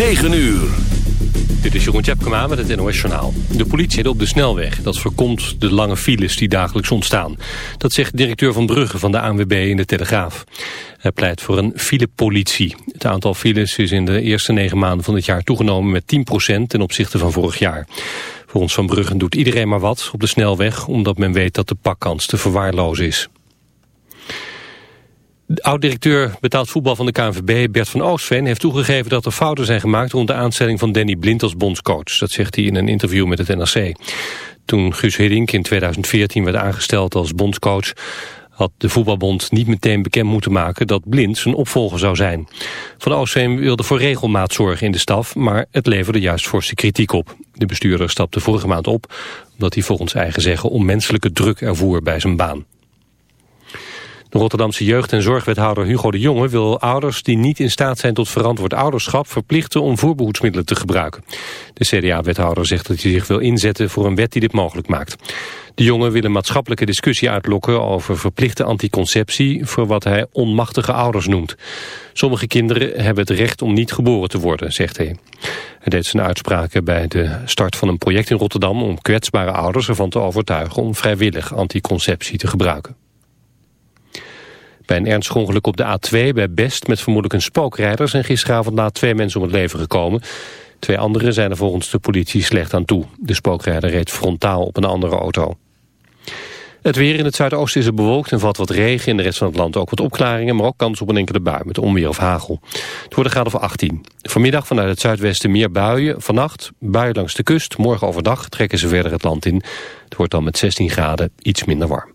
9 uur. Dit is Jeroen Tjepkema met het NOS Journaal. De politie zit op de snelweg. Dat voorkomt de lange files die dagelijks ontstaan. Dat zegt directeur Van Brugge van de ANWB in de Telegraaf. Hij pleit voor een filepolitie. Het aantal files is in de eerste negen maanden van het jaar toegenomen met 10% ten opzichte van vorig jaar. Volgens Van Brugge doet iedereen maar wat op de snelweg... omdat men weet dat de pakkans te verwaarlozen is. Oud-directeur betaald voetbal van de KNVB, Bert van Oostveen, heeft toegegeven dat er fouten zijn gemaakt rond de aanstelling van Danny Blind als bondscoach. Dat zegt hij in een interview met het NRC. Toen Guus Hiddink in 2014 werd aangesteld als bondscoach, had de voetbalbond niet meteen bekend moeten maken dat Blind zijn opvolger zou zijn. Van Oostveen wilde voor regelmaat zorgen in de staf, maar het leverde juist forse kritiek op. De bestuurder stapte vorige maand op, omdat hij volgens eigen zeggen onmenselijke druk ervoer bij zijn baan. Rotterdamse jeugd- en zorgwethouder Hugo de Jonge wil ouders die niet in staat zijn tot verantwoord ouderschap verplichten om voorbehoedsmiddelen te gebruiken. De CDA-wethouder zegt dat hij zich wil inzetten voor een wet die dit mogelijk maakt. De Jonge wil een maatschappelijke discussie uitlokken over verplichte anticonceptie voor wat hij onmachtige ouders noemt. Sommige kinderen hebben het recht om niet geboren te worden, zegt hij. Hij deed zijn uitspraken bij de start van een project in Rotterdam om kwetsbare ouders ervan te overtuigen om vrijwillig anticonceptie te gebruiken. Bij een ernstig ongeluk op de A2 bij Best met vermoedelijk een spookrijder zijn gisteravond na twee mensen om het leven gekomen. Twee anderen zijn er volgens de politie slecht aan toe. De spookrijder reed frontaal op een andere auto. Het weer in het zuidoosten is er bewolkt en valt wat regen. In de rest van het land ook wat opklaringen, maar ook kans op een enkele bui met onweer of hagel. Het wordt een graad of 18. Vanmiddag vanuit het zuidwesten meer buien. Vannacht buien langs de kust. Morgen overdag trekken ze verder het land in. Het wordt dan met 16 graden iets minder warm.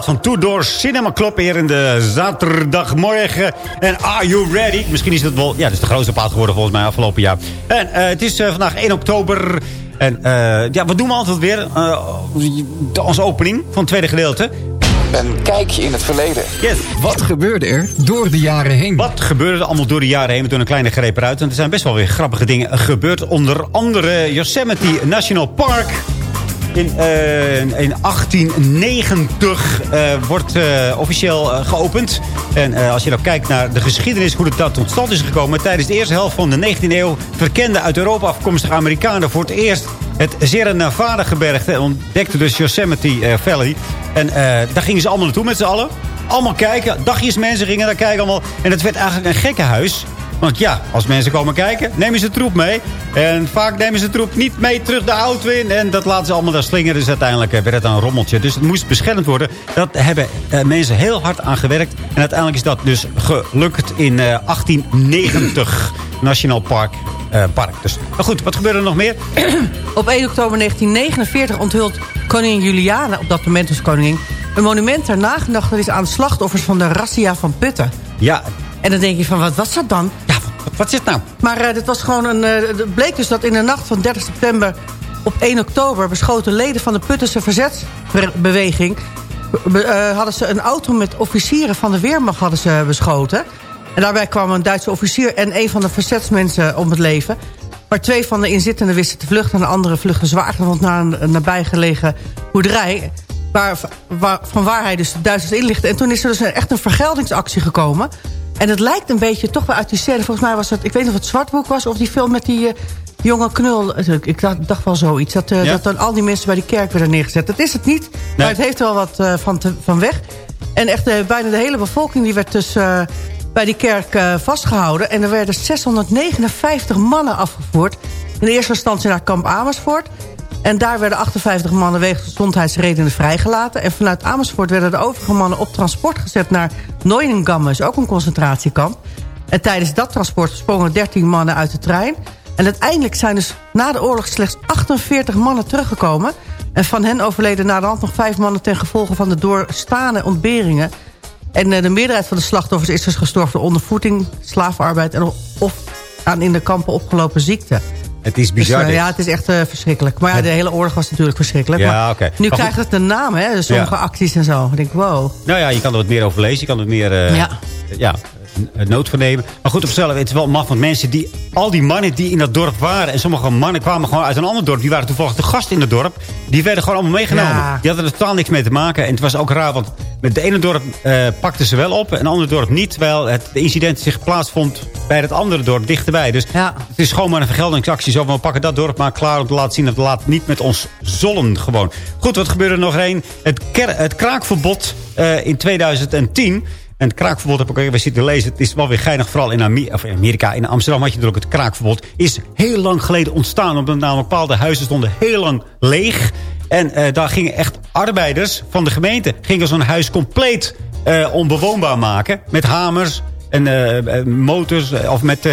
Plaat, van Two Doors Cinema Club hier in de zaterdagmorgen. En Are You Ready? Misschien is het wel... Ja, dat is de grootste plaat geworden volgens mij afgelopen jaar. En eh, het is eh, vandaag 1 oktober. En eh, ja, wat doen we altijd weer? Eh, onze opening van het tweede gedeelte. Een kijkje in het verleden. Yes. Wat gebeurde er door de jaren heen? Wat gebeurde er allemaal door de jaren heen? We doen een kleine greep eruit. En er zijn best wel weer grappige dingen gebeurd. Onder andere Yosemite National Park. In, eh, in 1890 eh, wordt eh, officieel geopend. En als je dan kijkt naar de geschiedenis, hoe dat tot stand is gekomen. Tijdens de eerste helft van de 19e eeuw verkenden uit Europa afkomstige Amerikanen voor het eerst het Sierra Nevada gebergte. En ontdekten dus Yosemite Valley. En daar gingen ze allemaal naartoe met z'n allen. Allemaal kijken. Dagjes mensen gingen daar kijken allemaal. En het werd eigenlijk een gekkenhuis. Want ja, als mensen komen kijken, nemen ze troep mee. En vaak nemen ze troep niet mee terug de auto in. En dat laten ze allemaal daar slingeren. Dus uiteindelijk eh, werd het een rommeltje. Dus het moest beschermd worden. Dat hebben eh, mensen heel hard aan gewerkt. En uiteindelijk is dat dus gelukt in eh, 1890. National Park. eh, park. Dus, maar goed, wat gebeurde er nog meer? Op 1 oktober 1949 onthult koningin Juliana, op dat moment dus koningin... een monument ter nagedachtenis aan slachtoffers van de razzia van Putten. Ja, En dan denk je van, wat was dat dan? ja wat, het nou? Maar eh, dit was gewoon een, eh, het bleek dus dat in de nacht van 30 september op 1 oktober... beschoten leden van de Puttense verzetsbeweging... be- eh, hadden ze een auto met officieren van de Weermacht hadden ze beschoten. En daarbij kwam een Duitse officier en een van de verzetsmensen om het leven. Maar twee van de inzittenden wisten te vluchten... en de andere vluchtten zwaargewond naar een, een nabijgelegen boerderij... Waar, waar, van waar hij dus de Duitsers inlichtte. En toen is er dus echt een vergeldingsactie gekomen... En het lijkt een beetje toch wel uit die scène. Volgens mij was het, ik weet niet of het Zwartboek was... of die film met die eh, jonge knul. Ik- Ik dacht, dacht wel zoiets. Dat, eh, Ja? dat dan al die mensen bij die kerk werden neergezet. Dat is het niet, maar het heeft er wel wat eh, van, te- van weg. En echt eh, bijna de hele bevolking die werd dus eh, bij die kerk eh, vastgehouden. En er werden 659 mannen afgevoerd. In de eerste instantie naar kamp Amersfoort. En daar werden 58 mannen wegens gezondheidsredenen vrijgelaten. En vanuit Amersfoort werden de overige mannen op transport gezet naar Neuengamme. is ook een concentratiekamp. En tijdens dat transport sprongen 13 mannen uit de trein. En uiteindelijk zijn dus na de oorlog slechts 48 mannen teruggekomen. En van hen overleden na de hand nog vijf mannen... ten gevolge van de doorstane ontberingen. En eh, de meerderheid van de slachtoffers is dus gestorven... door ondervoeding, slavenarbeid en of aan in de kampen opgelopen ziekte. Het is Dus, bizar eh, dit. ja, het is echt eh, verschrikkelijk. Maar ja, de hele oorlog was natuurlijk verschrikkelijk. Ja. Nu Maar krijgt goed. het een naam, hè? dus Sommige Ja. acties en zo. Ik denk, wow. Nou ja, je kan er wat meer over lezen. Je kan er meer eh, Ja. ja, een nood van nemen. Maar goed, op zichzelf, het is wel maf. Want mensen die, al die mannen die in dat dorp waren... en sommige mannen kwamen gewoon uit een ander dorp. Die waren toevallig de gast in het dorp. Die werden gewoon allemaal meegenomen. Ja. Die hadden er totaal niks mee te maken. En het was ook raar, want met de ene dorp eh, pakten ze wel op... en het andere dorp niet. Terwijl het de incident zich plaatsvond bij het andere dorp dichterbij. Dus Ja. het is gewoon maar een vergeldingsactie. Zo, van, we pakken dat dorp maar klaar om te laten zien... dat we laten niet met ons zollen gewoon. Goed, wat gebeurde er nog een? Het, het kraakverbod eh, in 2010... En het kraakverbod heb ik ook even zitten lezen. Het is wel weer geinig, vooral in, Amerika. In Amsterdam had je er ook het kraakverbod. Is heel lang geleden ontstaan. Omdat namelijk bepaalde huizen stonden heel lang leeg. En eh, daar gingen echt arbeiders van de gemeente... gingen zo'n huis compleet eh, onbewoonbaar maken. Met hamers en eh, motors of met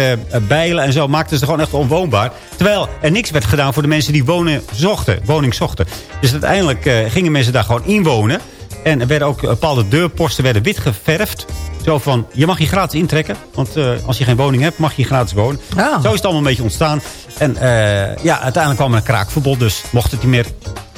bijlen en zo. Maakten ze gewoon echt onwoonbaar. Terwijl er niks werd gedaan voor de mensen die wonen zochten, woning zochten. Dus uiteindelijk gingen mensen daar gewoon inwonen. En er werden ook bepaalde deurposten werden wit geverfd. Zo van, je mag hier gratis intrekken. Want eh, als je geen woning hebt, mag je gratis wonen. Ah. Zo is het allemaal een beetje ontstaan. En eh, ja, uiteindelijk kwam er een kraakverbod. Dus mocht het niet meer...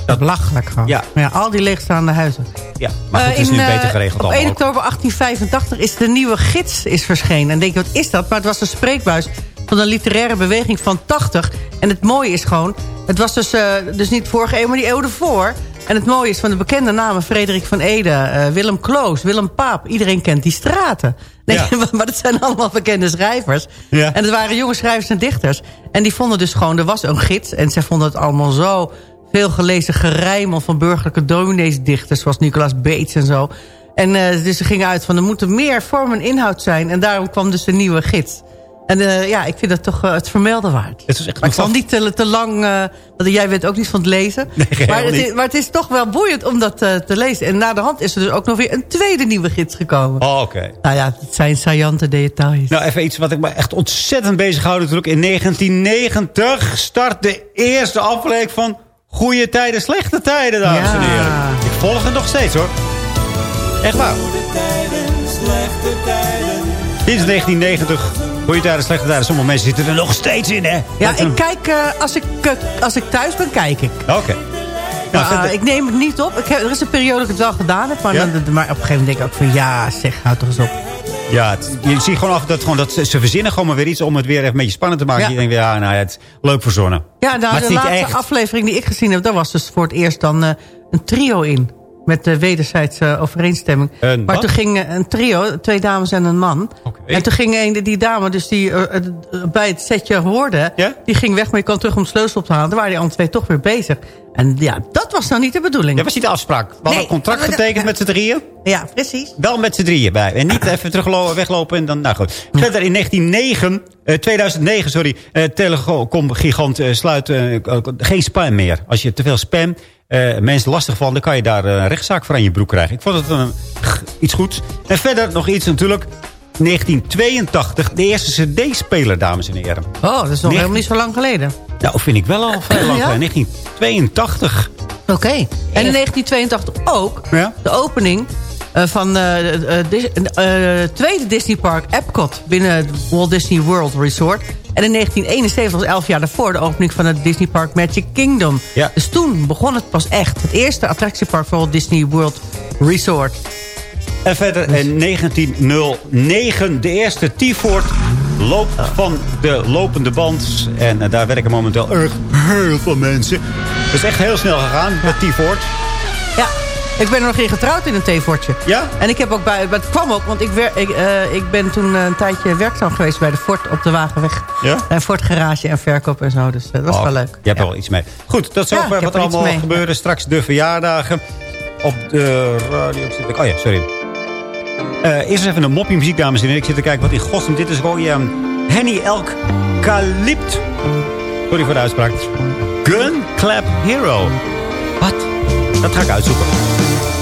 Dat, Belachelijk gewoon. Ja. Maar ja, al die leegstaande huizen. ja, maar goed, Eh, het is in, nu eh, beter geregeld Op allemaal 1 ook. oktober 1885 is de nieuwe gids is verschenen. En denk je, wat is dat? Maar het was de spreekbuis van de literaire beweging van 80. En het mooie is gewoon... Het was dus, eh, dus niet vorige eeuw, maar die eeuw ervoor. En het mooie is van de bekende namen... Frederik van Ede, eh, Willem Kloos, Willem Paap. Iedereen kent die straten. Nee, Ja. maar dat zijn allemaal bekende schrijvers. Ja. En het waren jonge schrijvers en dichters. En die vonden dus gewoon... Er was een gids en zij vonden het allemaal zo... veel gelezen gerijmel van burgerlijke domineesdichters... zoals Nicolaas Beets en zo. En eh, dus ze gingen uit van er moet er meer vorm en inhoud zijn. En daarom kwam dus de nieuwe gids. En eh, ja, ik vind dat toch eh, het vermelden waard. Het is echt maar ik zal niet te, te lang... eh, want jij bent ook niet van het lezen. Nee, maar, het is, maar het is toch wel boeiend om dat eh, te lezen. En na de hand is er dus ook nog weer een tweede nieuwe gids gekomen. Oh, Oké. Nou ja, het zijn saillante details. Nou, even iets wat ik me echt ontzettend bezighoud. Natuurlijk in 1990 start de eerste aflevering van Goede Tijden, Slechte Tijden, dames en heren. Ik volg het nog steeds, hoor. Echt waar? Dit is 1990. Goeie tijden, slechte tijden. Sommige mensen zitten er nog steeds in, hè? Ja, ik kijk, eh, als, ik, eh, als ik thuis ben, kijk ik. Oké. Nou, verder- ik neem het niet op. Ik heb, er is een periode dat ik het wel gedaan heb. Maar, Ja? dan- maar op een gegeven moment denk ik ook van... Ja, zeg, houd toch eens op. Ja, het- je ziet gewoon af dat, gewoon dat ze, ze verzinnen gewoon maar weer iets om het weer even een beetje spannend te maken. Ja. Je denkt, ja, nou ja, het is leuk verzonnen. Ja, nou, de laatste echt. aflevering die ik gezien heb... daar was dus voor het eerst dan eh, een trio in. Met de wederzijdse overeenstemming. Een maar wat? toen ging eh, een trio, twee dames en een man. En toen ging een, die dame, dus die eh, eh, bij het setje hoorde... Ja? die ging weg, maar je kwam terug om de sleutel op te halen. Toen waren die andere twee toch weer bezig. En ja, dat was nou niet de bedoeling. Dat was niet de afspraak. We hadden Nee. een contract getekend met z'n drieën. Ja, precies. Wel met z'n drieën bij. En niet even terug weglopen en dan... Nou goed. Verder in 1909, eh, 2009, sorry. eh Telecom-gigant eh, sluit eh, geen spam meer. Als je te veel spam eh, mensen lastig valt... dan kan je daar eh, een rechtszaak voor aan je broek krijgen. Ik vond het een, iets goeds. En verder nog iets natuurlijk. 1982, de eerste cd-speler, dames en heren. Oh, dat is nog helemaal niet zo lang geleden. Nou, vind ik wel al vrij lang Ja? geleden. 1982. Oké. En in 1982 ook Ja? de opening eh, van eh eh, eh, eh, tweede Disney Park Epcot binnen het Walt Disney World Resort. En in 1971, was 11 jaar daarvoor, de opening van het Disney Park Magic Kingdom. Ja. Dus toen begon het pas echt. Het eerste attractiepark van Walt Disney World Resort. En verder in 1909 de eerste T-Fort loopt van de lopende band. En eh, daar werken momenteel erg heel veel mensen. Het is echt heel snel gegaan met T-Fort. Ja, ik ben er nog in getrouwd in een theefortje. Ja? En ik heb ook bij, maar het kwam ook, want ik, wer, ik, eh, ik ben toen eh, een tijdje werkzaam geweest bij de Fort op de Wagenweg. Ja? En Fort Garage en verkoop en zo, dus eh, dat was Oh, wel leuk. Je hebt er wel iets mee. Goed, dat is heb wat er allemaal gebeuren. Straks de verjaardagen op de radio. zit ik- Oh ja, sorry. Eh eerst even een moppie muziek, dames en heren. Ik zit te kijken wat in godsnaam dit is. Gewoon Henny Elk Calypt. Sorry voor de uitspraak. Gun Clap Hero. Dat ga ik uitzoeken.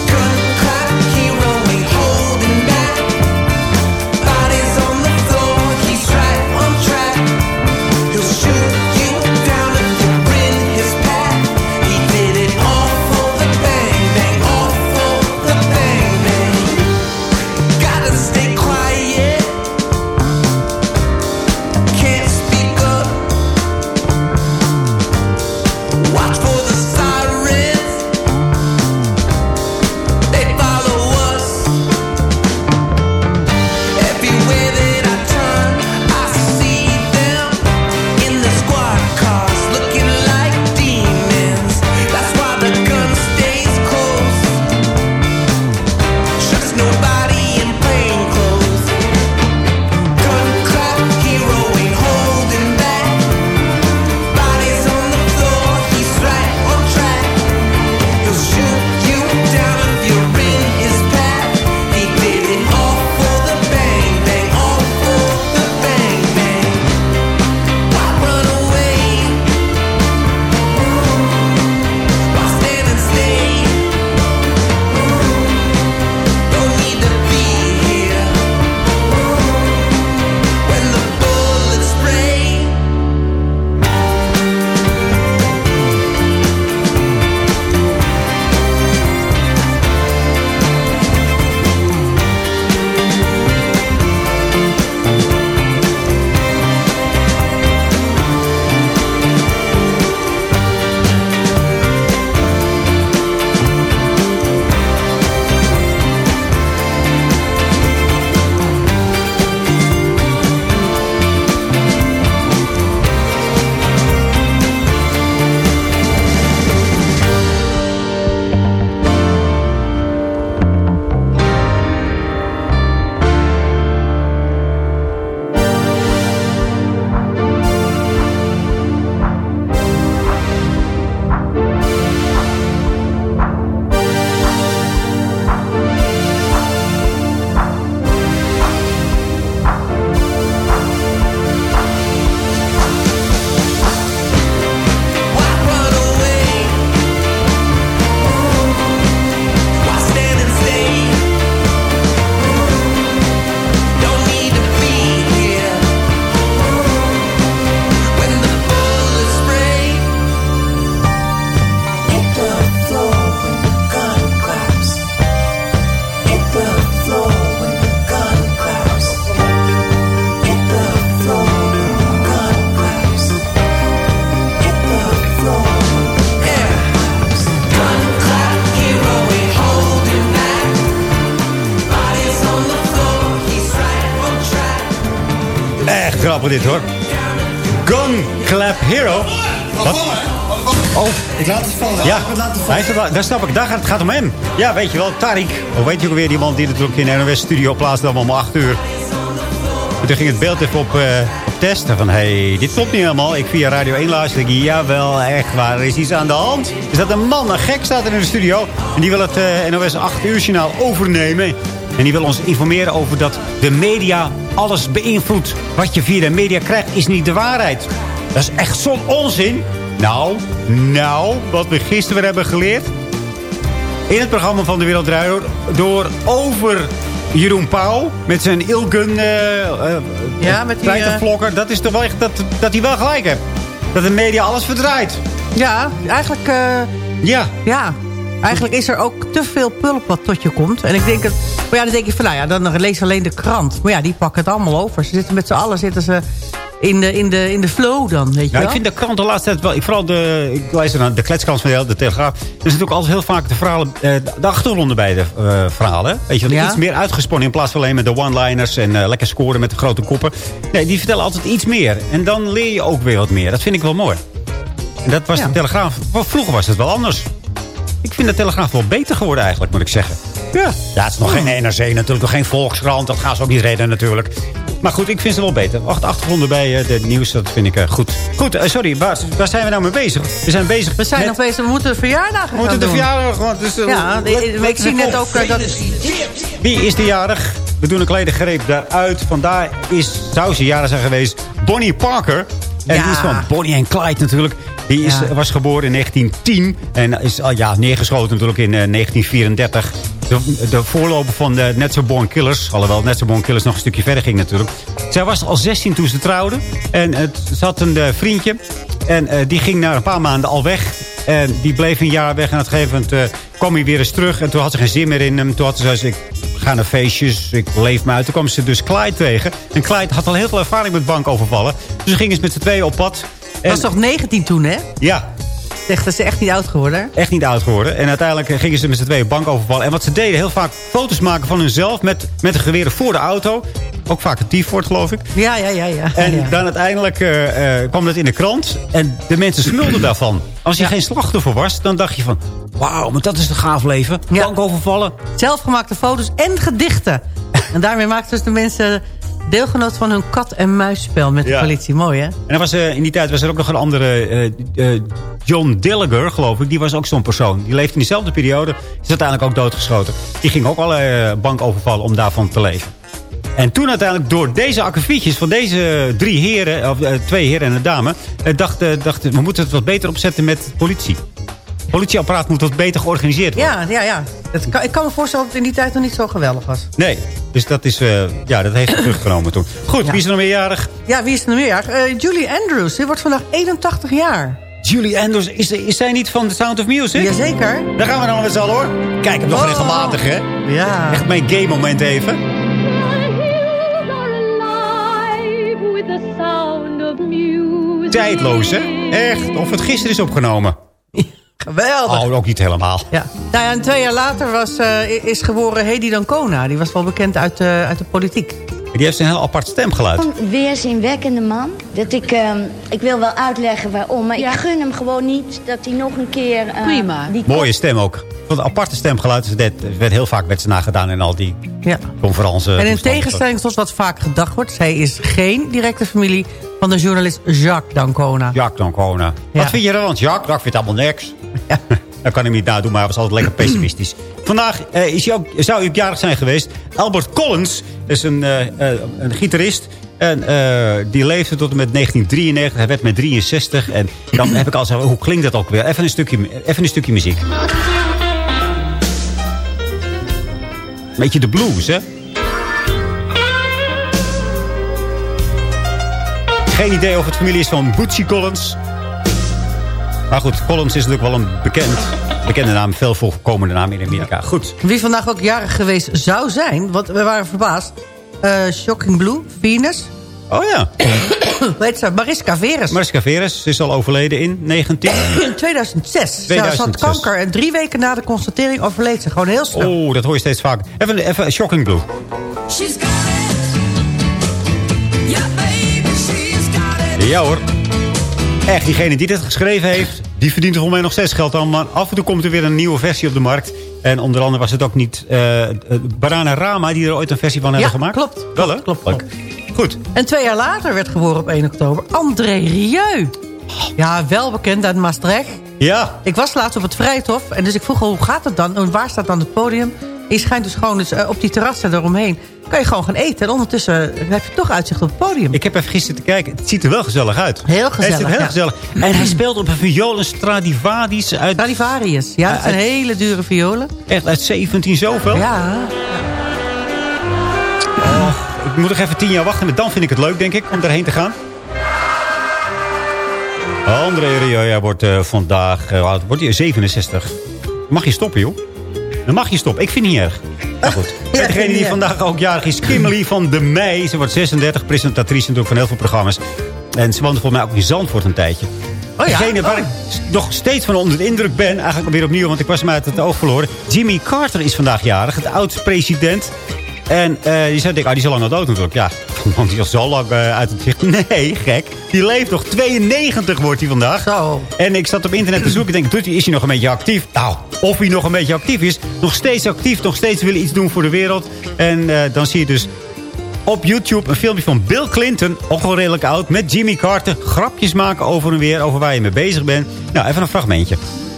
Grappig dit hoor. Gun Clap Hero. Wat? Oh, Ik laat het vallen. ja. Ik laat het Hij vallen. is er, daar snap ik. Daar gaat, het gaat om hem. Ja, weet je wel. Tarik. Of weet je ook weer die man die natuurlijk in de NOS-studio plaatste dan om 8 uur. En toen ging het beeld even op, eh, op testen. Van, hé, hey, dit klopt niet helemaal. Ik via Radio 1 luister. Ik, jawel, echt waar. Er is iets aan de hand. Er staat een man, een gek staat er in de studio. En die wil het eh, NOS 8 uur journaal overnemen. En die wil ons informeren over dat de media alles beïnvloedt. Wat je via de media krijgt is niet de waarheid. Dat is echt zo'n onzin. Nou, nou, wat we gisteren hebben geleerd. In het programma van De Wereld Draait Door over Jeroen Pauw. Met zijn Ilgun eh eh, Ja, met die, feitenvlokker. Dat is toch wel echt dat, dat hij wel gelijk heeft. Dat de media alles verdraait. Ja, eigenlijk... eh, Ja. ja, eigenlijk is er ook te veel pulp wat tot je komt. En ik denk het... Maar ja, dan denk je van, nou ja, dan lees alleen de krant. Maar ja, die pakken het allemaal over. Ze zitten met z'n allen zitten ze in de, in de, in de flow dan, weet je Ja, wel. ik vind de krant de laatste tijd wel... ik- Vooral de, ik luister naar de kletskans van de, de Telegraaf. Er zitten natuurlijk altijd heel vaak de verhalen... eh, de achtergronden bij de eh, verhalen. Weet je wel, Ja. iets meer uitgesponnen in plaats van alleen met de one-liners... en eh, lekker scoren met de grote koppen. Nee, die vertellen altijd iets meer. En dan leer je ook weer wat meer. Dat vind ik wel mooi. En dat was Ja. de Telegraaf... Vroeger was het wel anders. Ik vind de Telegraaf wel beter geworden eigenlijk, moet ik zeggen. Ja, ja het is nog geen NRC natuurlijk, nog geen Volkskrant. Dat gaan ze ook niet redden natuurlijk. Maar goed, ik vind ze wel beter. Acht achtergronden bij eh, de nieuws, dat vind ik eh, goed. Goed, eh, sorry, waar, waar zijn we nou mee bezig? We zijn bezig We zijn met... nog bezig, we moeten de verjaardagen we moeten de verjaardag... Want, dus, Ja, let- let ik zie net ook eh, dat... Wie is de jarig? We doen een kleine greep daaruit. Vandaar is, zou ze jaren zijn geweest, Bonnie Parker. En Ja. die is van Bonnie en Clyde natuurlijk. Die is, Ja. was geboren in 1910 en is al ja, neergeschoten natuurlijk in eh, 1934. De, de voorloper van de Net Born Killers. Alhoewel Net So Born Killers nog een stukje verder ging natuurlijk. Zij was al 16 toen ze trouwden. En het ze had een eh, vriendje. En eh, die ging na een paar maanden al weg. En die bleef een jaar weg. En op een gegeven moment eh, kwam hij weer eens terug. En toen had ze geen zin meer in hem. Toen had ze ik ga naar feestjes. Ik leef me uit. Toen kwam ze dus Clyde tegen. En Clyde had al heel veel ervaring met bankovervallen. Dus ze gingen eens met z'n tweeën op pad. En, was toch 19 toen, hè? Ja, Echt, dat is echt niet oud geworden. echt niet oud geworden. En uiteindelijk gingen ze met z'n tweeën bank overvallen. En wat ze deden, heel vaak foto's maken van hunzelf... met, met de geweren voor de auto. Ook vaak een T-Ford, geloof ik. Ja, ja, ja. ja. En ja. dan uiteindelijk eh, eh, kwam dat in de krant. En de mensen smulden daarvan. Als je geen slachtoffer was, dan dacht je van... Wauw, maar dat is een gaaf leven. Ja. Bank overvallen. Zelfgemaakte foto's en gedichten. en daarmee maakten dus de mensen deelgenoot van hun kat-en-muisspel met de Ja. politie. Mooi, hè? En er was, eh, in die tijd was er ook nog een andere... eh, eh, John Dilliger, geloof ik. Die was ook zo'n persoon. Die leefde in diezelfde periode. Is uiteindelijk ook doodgeschoten. Die ging ook alle eh, bank overvallen om daarvan te leven. En toen uiteindelijk door deze akkefietjes van deze drie heren... of twee heren en een dame... dachten, dachten we moeten het wat beter opzetten met politie. Politieapparaat moet wat beter georganiseerd worden. Ja, ja, ja. Kan, ik kan me voorstellen dat het in die tijd nog niet zo geweldig was. Nee, dus dat, is, eh, ja, dat heeft teruggenomen toen. Goed, Ja. wie is er nog meerjarig? Ja, wie is er nog meer? Eh, Julie Andrews, die wordt vandaag 81 jaar. Julie Andrews, is, is zij niet van The Sound of Music? Jazeker. Daar gaan we dan met z'n allen hoor. Kijk hem nog Oh. regelmatig hè. Ja. Echt mijn gay moment even. Tijdloos hè. Echt, of het gisteren is opgenomen. Geweldig. Oh, ook niet helemaal. Ja. Nou ja, en twee jaar later was, eh, is geboren Hedy Dancona. Die was wel bekend uit, de uit de politiek. Die heeft een heel apart stemgeluid. Een weerzinwekkende man. Dat ik, ehm, ik wil wel uitleggen waarom, maar Ja. ik gun hem gewoon niet dat hij nog een keer... eh, Prima. Die Mooie stem ook. Van een aparte stemgeluid. Dat werd heel vaak met ze nagedaan in al die Ja. conferenties. En in tegenstelling tot wat vaak gedacht wordt... zij is geen directe familie van de journalist Jacques Dancona. Jacques Dancona. Ja. Wat vind je ervan? Jacques, Jacques vindt allemaal niks. Ja. Dat kan ik niet nadoen, maar hij was altijd lekker pessimistisch. Vandaag eh, is ook, zou hij jarig zijn geweest. Albert Collins is een, eh, eh, een gitarist. En die leefde tot en met 1993. Hij werd met 63. En dan heb ik al zo, hoe klinkt dat ook weer? Even een stukje, even een stukje muziek. Beetje de blues, hè? Geen idee of het familie is van Bootsy Collins. Maar goed, Collins is natuurlijk wel een bekend, bekende naam. Veel voorkomende naam in Amerika. Goed. Wie vandaag ook jarig geweest zou zijn... want we waren verbaasd... eh, Shocking Blue, Venus... Oh ja, Weet ze, Mariska Veres. Mariska Veres is al overleden in 19... In 2006. Ze 2006. had kanker en drie weken na de constatering overleed ze. Gewoon heel snel. Oh, dat hoor je steeds vaak. Even, even Shocking Blue. She's got it. Yeah, baby. Ja hoor. Echt, diegene die dit geschreven heeft... die verdient er volgens mij nog steeds geld aan. Maar af en toe komt er weer een nieuwe versie op de markt. En onder andere was het ook niet uh, Barana Rama... die er ooit een versie van hebben ja, gemaakt. klopt. Wel hè? Klopt, klopt. Goed. En twee jaar later werd geboren op 1 oktober André Rieu. Ja, wel bekend uit Maastricht. Ja. Ik was laatst op het Vrijthof. En dus ik vroeg, hoe gaat het dan? En waar staat dan het podium? Je schijnt dus gewoon dus, uh, op die terrassen eromheen... kan je gewoon gaan eten. En ondertussen heb je toch uitzicht op het podium. Ik heb even gisteren te kijken. Het ziet er wel gezellig uit. Heel gezellig, Het is heel ja. gezellig. En hij speelt op een viool, een Stradivarius uit... Stradivarius. Ja, dat zijn uit- hele dure violen. Echt uit 17 zoveel. Ja. Oh, ik moet nog even tien jaar wachten. Maar dan vind ik het leuk, denk ik, om daarheen te gaan. André Rieu, ja, wordt eh, vandaag... eh, oud wordt hij 67. Mag je stoppen, joh? Dan mag je stoppen. Ik vind het niet erg. Nou goed. Ja, degene die vandaag ook jarig is, Kimberly van de Meij. Ze wordt 36, presentatrice natuurlijk van heel veel programma's. En ze woonde volgens mij ook in Zandvoort een tijdje. Oh ja? Degene waar Oh. ik nog steeds van onder de indruk ben, eigenlijk weer opnieuw, want ik was hem uit het oog verloren. Jimmy Carter is vandaag jarig, het oud-president. En eh je zou denken, ah, die is al lang al dood natuurlijk. Ja, want die is al lang eh, uit het zicht. Nee, gek. Die leeft nog. 92 wordt hij vandaag. Zo. En ik zat op internet te zoeken. Ik denk, doet hij- is hij nog een beetje actief? Nou, of hij nog een beetje actief is. Nog steeds actief. Nog steeds willen iets doen voor de wereld. En eh, dan zie je dus op YouTube een filmpje van Bill Clinton. Ook al redelijk oud. Met Jimmy Carter. Grapjes maken over en weer. Over waar je mee bezig bent. Nou, even een fragmentje.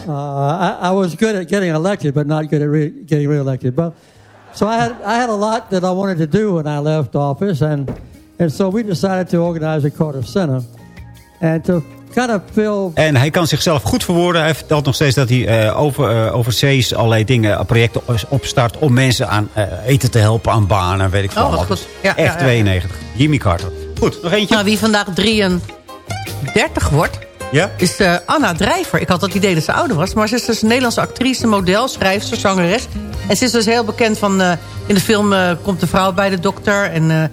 Uh, I, I was good at getting elected, but not good at re- getting reelected. But so I had I had a lot that I wanted to do when I left office, and and so we decided to organize a Carter Center, and to kind of fill. En hij kan zichzelf goed verwoorden. Hij vertelt nog steeds dat hij eh, over, eh, overzees allerlei dingen, eh, projecten opstart... om mensen aan eh, eten te helpen, aan banen, weet ik veel. Oh, wat wat. goed. Dus Ja, Echt ja, ja. 92. Jimmy Carter. Goed, nog eentje. Nou, wie vandaag 33 wordt, Ja? is eh, Anna Drijver. Ik had het idee dat ze ouder was. Maar ze is dus een Nederlandse actrice, model, schrijfster, zangeres. En ze is dus heel bekend van... eh, in de film eh, komt de vrouw bij de dokter. En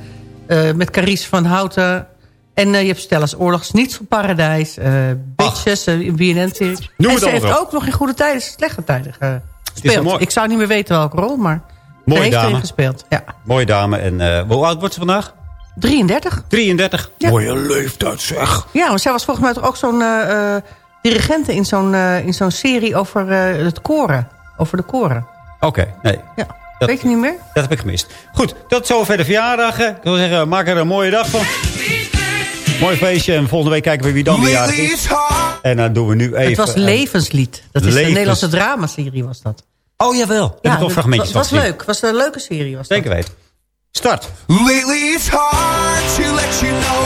met Carice van Houten. En je hebt Stella's Oorlogs, Niets voor Paradijs. Bitches, in BNN-serie. En ze heeft ook nog in goede tijden, slechte tijden gespeeld. Ik zou niet meer weten welke rol, maar Mooie dame. gespeeld. Ja. Mooie dame. En hoe oud wordt ze vandaag? 33. 33. Ja. Mooie leeftijd zeg. Ja, want zij was volgens mij toch ook zo'n eh eh, dirigente in zo'n eh, in zo'n serie over eh, het koren. Over de koren. Oké, nee. Ja. Dat- Weet je niet meer? Dat heb ik gemist. Goed, tot zover de verjaardagen. Ik wil zeggen, maak er een mooie dag van. Mooi feestje. En volgende week kijken we wie dan weer jarig is. En dan doen we nu even... het was Levenslied. Dat is Levens- een Nederlandse dramaserie was dat. Oh, jawel. Ik heb toch fragmentjes Het was gezien. leuk. Het was een leuke serie. Was dat. Zeker weten. Start. Lately it's hard to let you know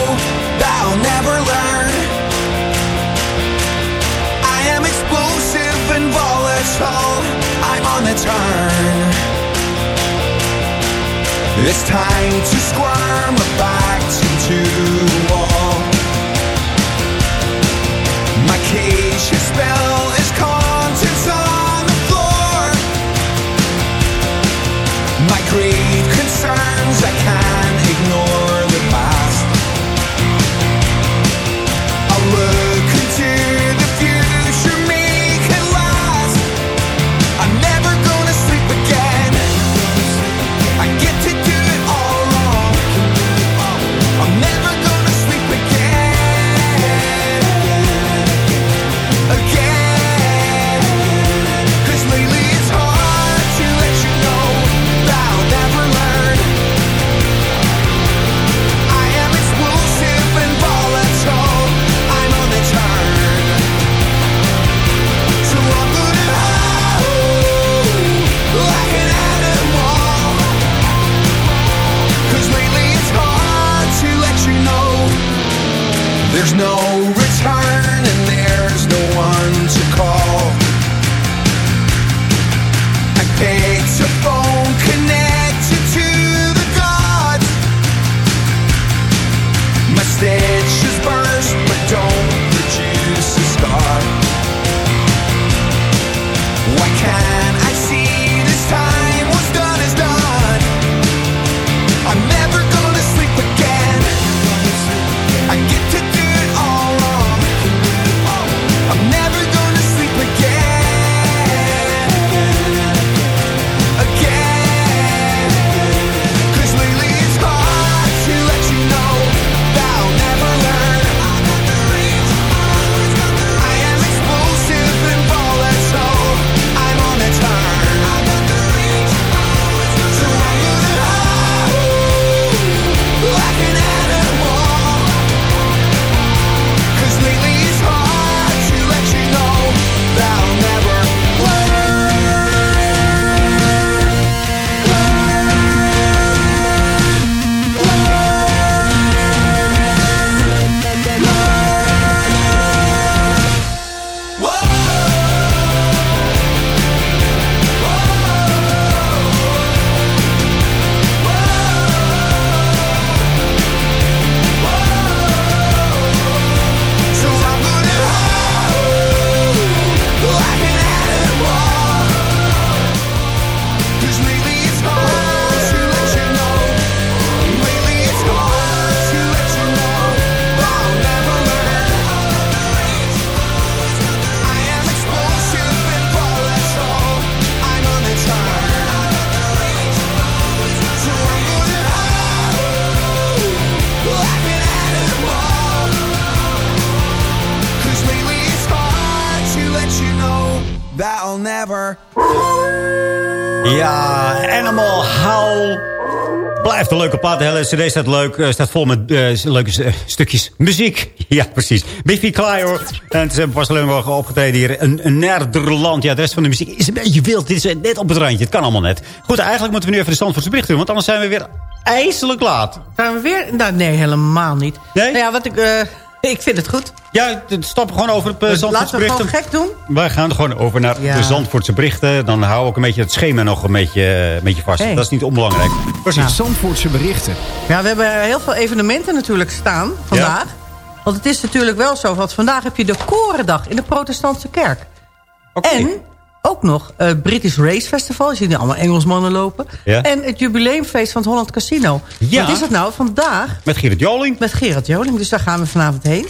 that I'll never learn. I am explosive and volatile. I'm on the turn. It's time to squirm back Een leuke plaat. De hele cd staat leuk. eh, staat vol met eh, leuke eh, stukjes muziek. Ja, precies. Biffy Clyro. En ze hebben pas alleen maar opgetreden hier in, in Nederland. Ja, de rest van de muziek is een beetje wild. Dit is net op het randje. Het kan allemaal net. Goed, eigenlijk moeten we nu even de stand voor bericht doen. Want anders zijn we weer ijselijk laat. Gaan we weer? Nou, nee, helemaal niet. Nee? Nou ja, wat ik... ik vind het goed. Ja, we stappen gewoon over het uh, Zandvoortse Laten we berichten. gewoon gek doen. Wij gaan gewoon over naar Ja. de Zandvoortse berichten. Dan hou ik een beetje het schema nog een beetje, eh, een beetje vast. Hey. Dat is niet onbelangrijk. Precies. Zandvoortse berichten. Ja, we hebben heel veel evenementen natuurlijk staan vandaag. Want het is natuurlijk wel zo, want vandaag heb je de Korendag in de protestantse kerk. En ook nog het British Race Festival. Je ziet nu allemaal Engelsmannen lopen. Ja. En het jubileumfeest van het Holland Casino. Ja. Wat is het nou? Vandaag Met Gerrit Joling. met Gerard Joling. Dus daar gaan we vanavond heen.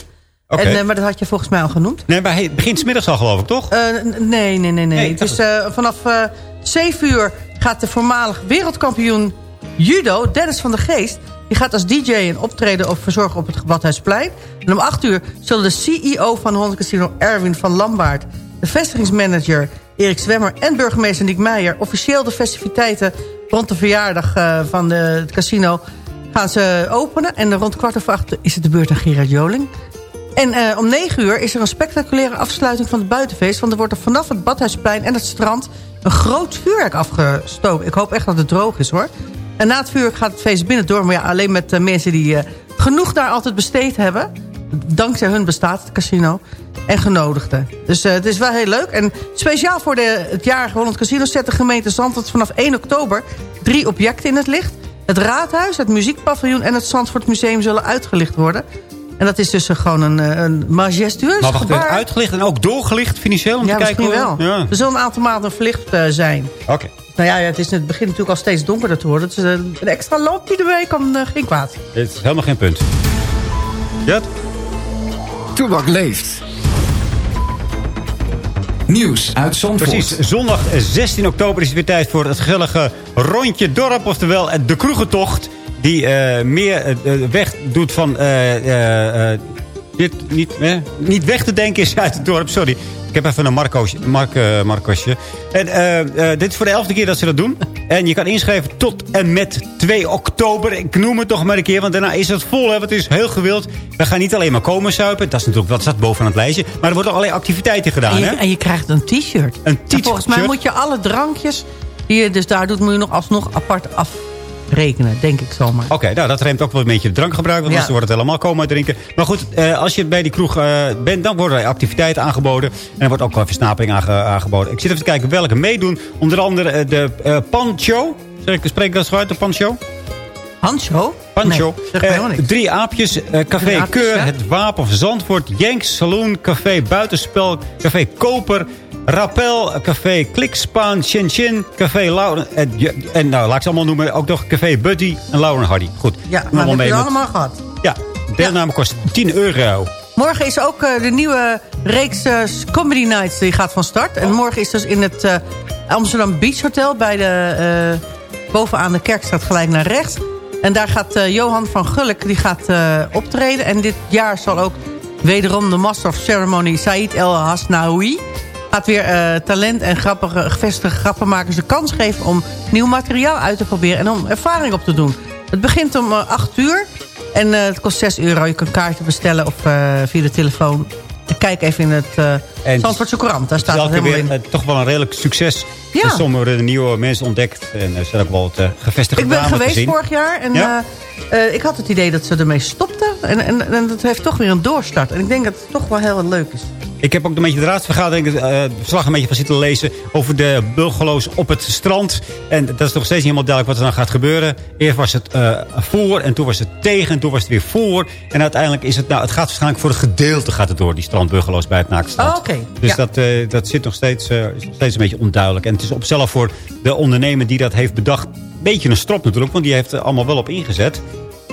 Oké. En, eh, maar dat had je volgens mij al genoemd. Nee, maar het begint smiddags al geloof ik, toch? Eh, nee, nee, nee. nee. eh, vanaf eh 7 uur gaat de voormalig wereldkampioen judo, Dennis van der Geest... die gaat als DJ een optreden of verzorgen op het Badhuisplein. En om 8 uur zullen de CEO van Holland Casino, Erwin van Lambaard... de vestigingsmanager Erik Zwemmer en burgemeester Nick Meijer... officieel de festiviteiten rond de verjaardag eh, van de, het casino gaan ze openen. En rond kwart over acht is het de beurt aan Gerard Joling... En eh, om 9 uur is er een spectaculaire afsluiting van het buitenfeest. Want er wordt er vanaf het Badhuisplein en het strand een groot vuurwerk afgestoken. Ik hoop echt dat het droog is hoor. En na het vuurwerk gaat het feest binnen door. Maar ja, alleen met eh, mensen die genoeg daar altijd besteed hebben. Dankzij hun bestaat het casino. En genodigden. Dus eh, het is wel heel leuk. En speciaal voor de, het jarige Holland Casino zet de gemeente Zandvoort vanaf 1 oktober drie objecten in het licht. Het raadhuis, het muziekpaviljoen en het Zandvoort Museum zullen uitgelicht worden. En dat is dus een- gewoon een, eh, een majestueus Maar wacht, gebaar. uitgelicht en ook doorgelicht financieel? Om ja, te kijken wel. Ja. Er zullen een aantal maanden verlicht eh, zijn. Oké. Nou ja, ja, het, is, het begint natuurlijk al steeds donkerder te worden. Dus een extra lampje erbij kan geen kwaad. Het is helemaal geen punt. Ja? Toebak leeft. Nieuws uit Zandvoort. Precies, zondag 16 oktober is het weer tijd voor het gezellige rondje dorp. Oftewel eh, de kroegentocht. Die eh, meer eh, weg doet van... eh, dit niet, niet weg te denken is uit het dorp, sorry. Ik heb even een Marco's, Mark, eh, Marcosje. En, eh, eh, dit is voor de elfde keer dat ze dat doen. En je kan inschrijven tot en met 2 oktober. Ik noem het nog maar een keer, want daarna is het vol. Hè, want het is heel gewild. We gaan niet alleen maar komen suipen. Dat is natuurlijk wat staat bovenaan het lijstje. Maar er worden allerlei activiteiten gedaan. En je, hè? en je krijgt een t-shirt. Een En volgens mij t-shirt. moet je alle drankjes die je dus daar doet... moet je nog alsnog apart afrekenen, denk ik zomaar. Oké, nou dat remt ook wel een beetje het drankgebruik. Want Ja. anders wordt het helemaal komen drinken. Maar goed, eh, als je bij die kroeg eh, bent, dan worden er activiteiten aangeboden. En er wordt ook wel versnapering aange- aangeboden. Ik zit even te kijken welke meedoen. Onder andere eh, de Pancho. Zeg ik, spreek ik dat zo uit, de Pancho? Pancho? Pancho. Nee, Eh, drie aapjes. eh, café Drie aapjes, Keur, ja. het Wapen van Zandvoort. Jenks Saloon, Café Buitenspel. Café Koper. Rappel, Café Klikspaan, Chin Chin, Café Lauren. En, ja, en nou, laat ik ze allemaal noemen. Ook nog Café Buddy en Lauren Hardy. Goed. Ja, Doe maar dat heb je allemaal gehad. Ja, deelname kost 10 euro. Morgen is ook eh, de nieuwe reeks eh, Comedy Nights die gaat van start. En morgen is dus in het eh, Amsterdam Beach Hotel... bij de, eh, bovenaan de Kerkstraat gelijk naar rechts. En daar gaat eh, Johan van Gulik die gaat, eh, optreden. En dit jaar zal ook wederom de Master of Ceremony... Said El Hasnaoui... gaat weer eh, talent en grappige, gevestigde grappenmakers de kans geven... om nieuw materiaal uit te proberen en om ervaring op te doen. Het begint om eh, 8 uur... En eh, het kost 6 euro. Je kan kaarten bestellen of eh, via de telefoon. Kijk even in het uh, Zandvoortse Courant. Daar staat het het is elke helemaal weer in. eh, toch wel een redelijk succes. Ja. Sommigen worden nieuwe mensen ontdekt. En er zijn ook wel wat eh, gevestigde Ik ben geweest vorig jaar. En Ja? eh, eh, ik had het idee dat ze ermee stopten. En, en, en dat heeft toch weer een doorstart. En ik denk dat het toch wel heel leuk is. Ik heb ook een beetje de raadsvergadering, het verslag een beetje van zitten lezen... over de bungalows op het strand. En dat is nog steeds niet helemaal duidelijk wat er dan gaat gebeuren. Eerst was het eh, voor en toen was het tegen en toen was het weer voor. En uiteindelijk is het, nou, het gaat waarschijnlijk voor een gedeelte gaat het door, die strandbungalows bij het Naakstrand. Oh, oké. Dus Ja. dat, eh, dat zit nog steeds, is nog steeds een beetje onduidelijk. En het is op zelf voor de ondernemer die dat heeft bedacht... een beetje een strop natuurlijk, want die heeft er allemaal wel op ingezet.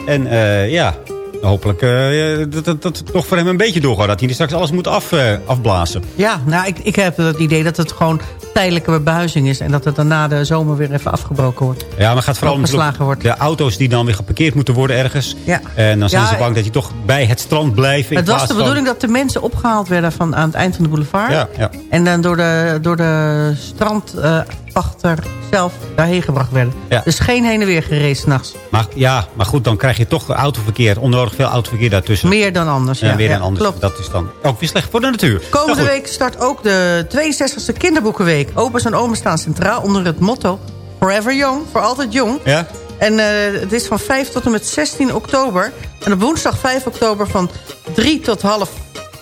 En ja, hopelijk eh, dat, dat, toch voor hem een beetje doorgaat. Dat hij straks alles moet af, eh, afblazen. Ja, nou, ik, ik heb het idee dat het gewoon tijdelijke behuizing is. En dat het dan na de zomer weer even afgebroken wordt. Ja, maar gaat vooral om wordt. de auto's die dan weer geparkeerd moeten worden ergens. Ja. En dan zijn Ja, ze bang dat die toch bij het strand blijven. Het was de van- bedoeling dat de mensen opgehaald werden van, aan het eind van de boulevard. Ja, ja. En dan door de, door de strandpachter zelf daarheen gebracht werden. Ja. Dus geen heen en weer gereden s'nachts. Maar, ja, maar goed, dan krijg je toch autoverkeer. Onnodig veel autoverkeer daartussen. Meer dan anders. Ja, meer dan anders. Klopt. Dat is dan ook weer slecht voor de natuur. Komende Nou goed. week start ook de 62e kinderboekenweek. Opa's en oma's staan centraal onder het motto... Forever Young, voor altijd jong. Ja? En eh, het is van 5 tot en met 16 oktober. En op woensdag 5 oktober van 3 tot half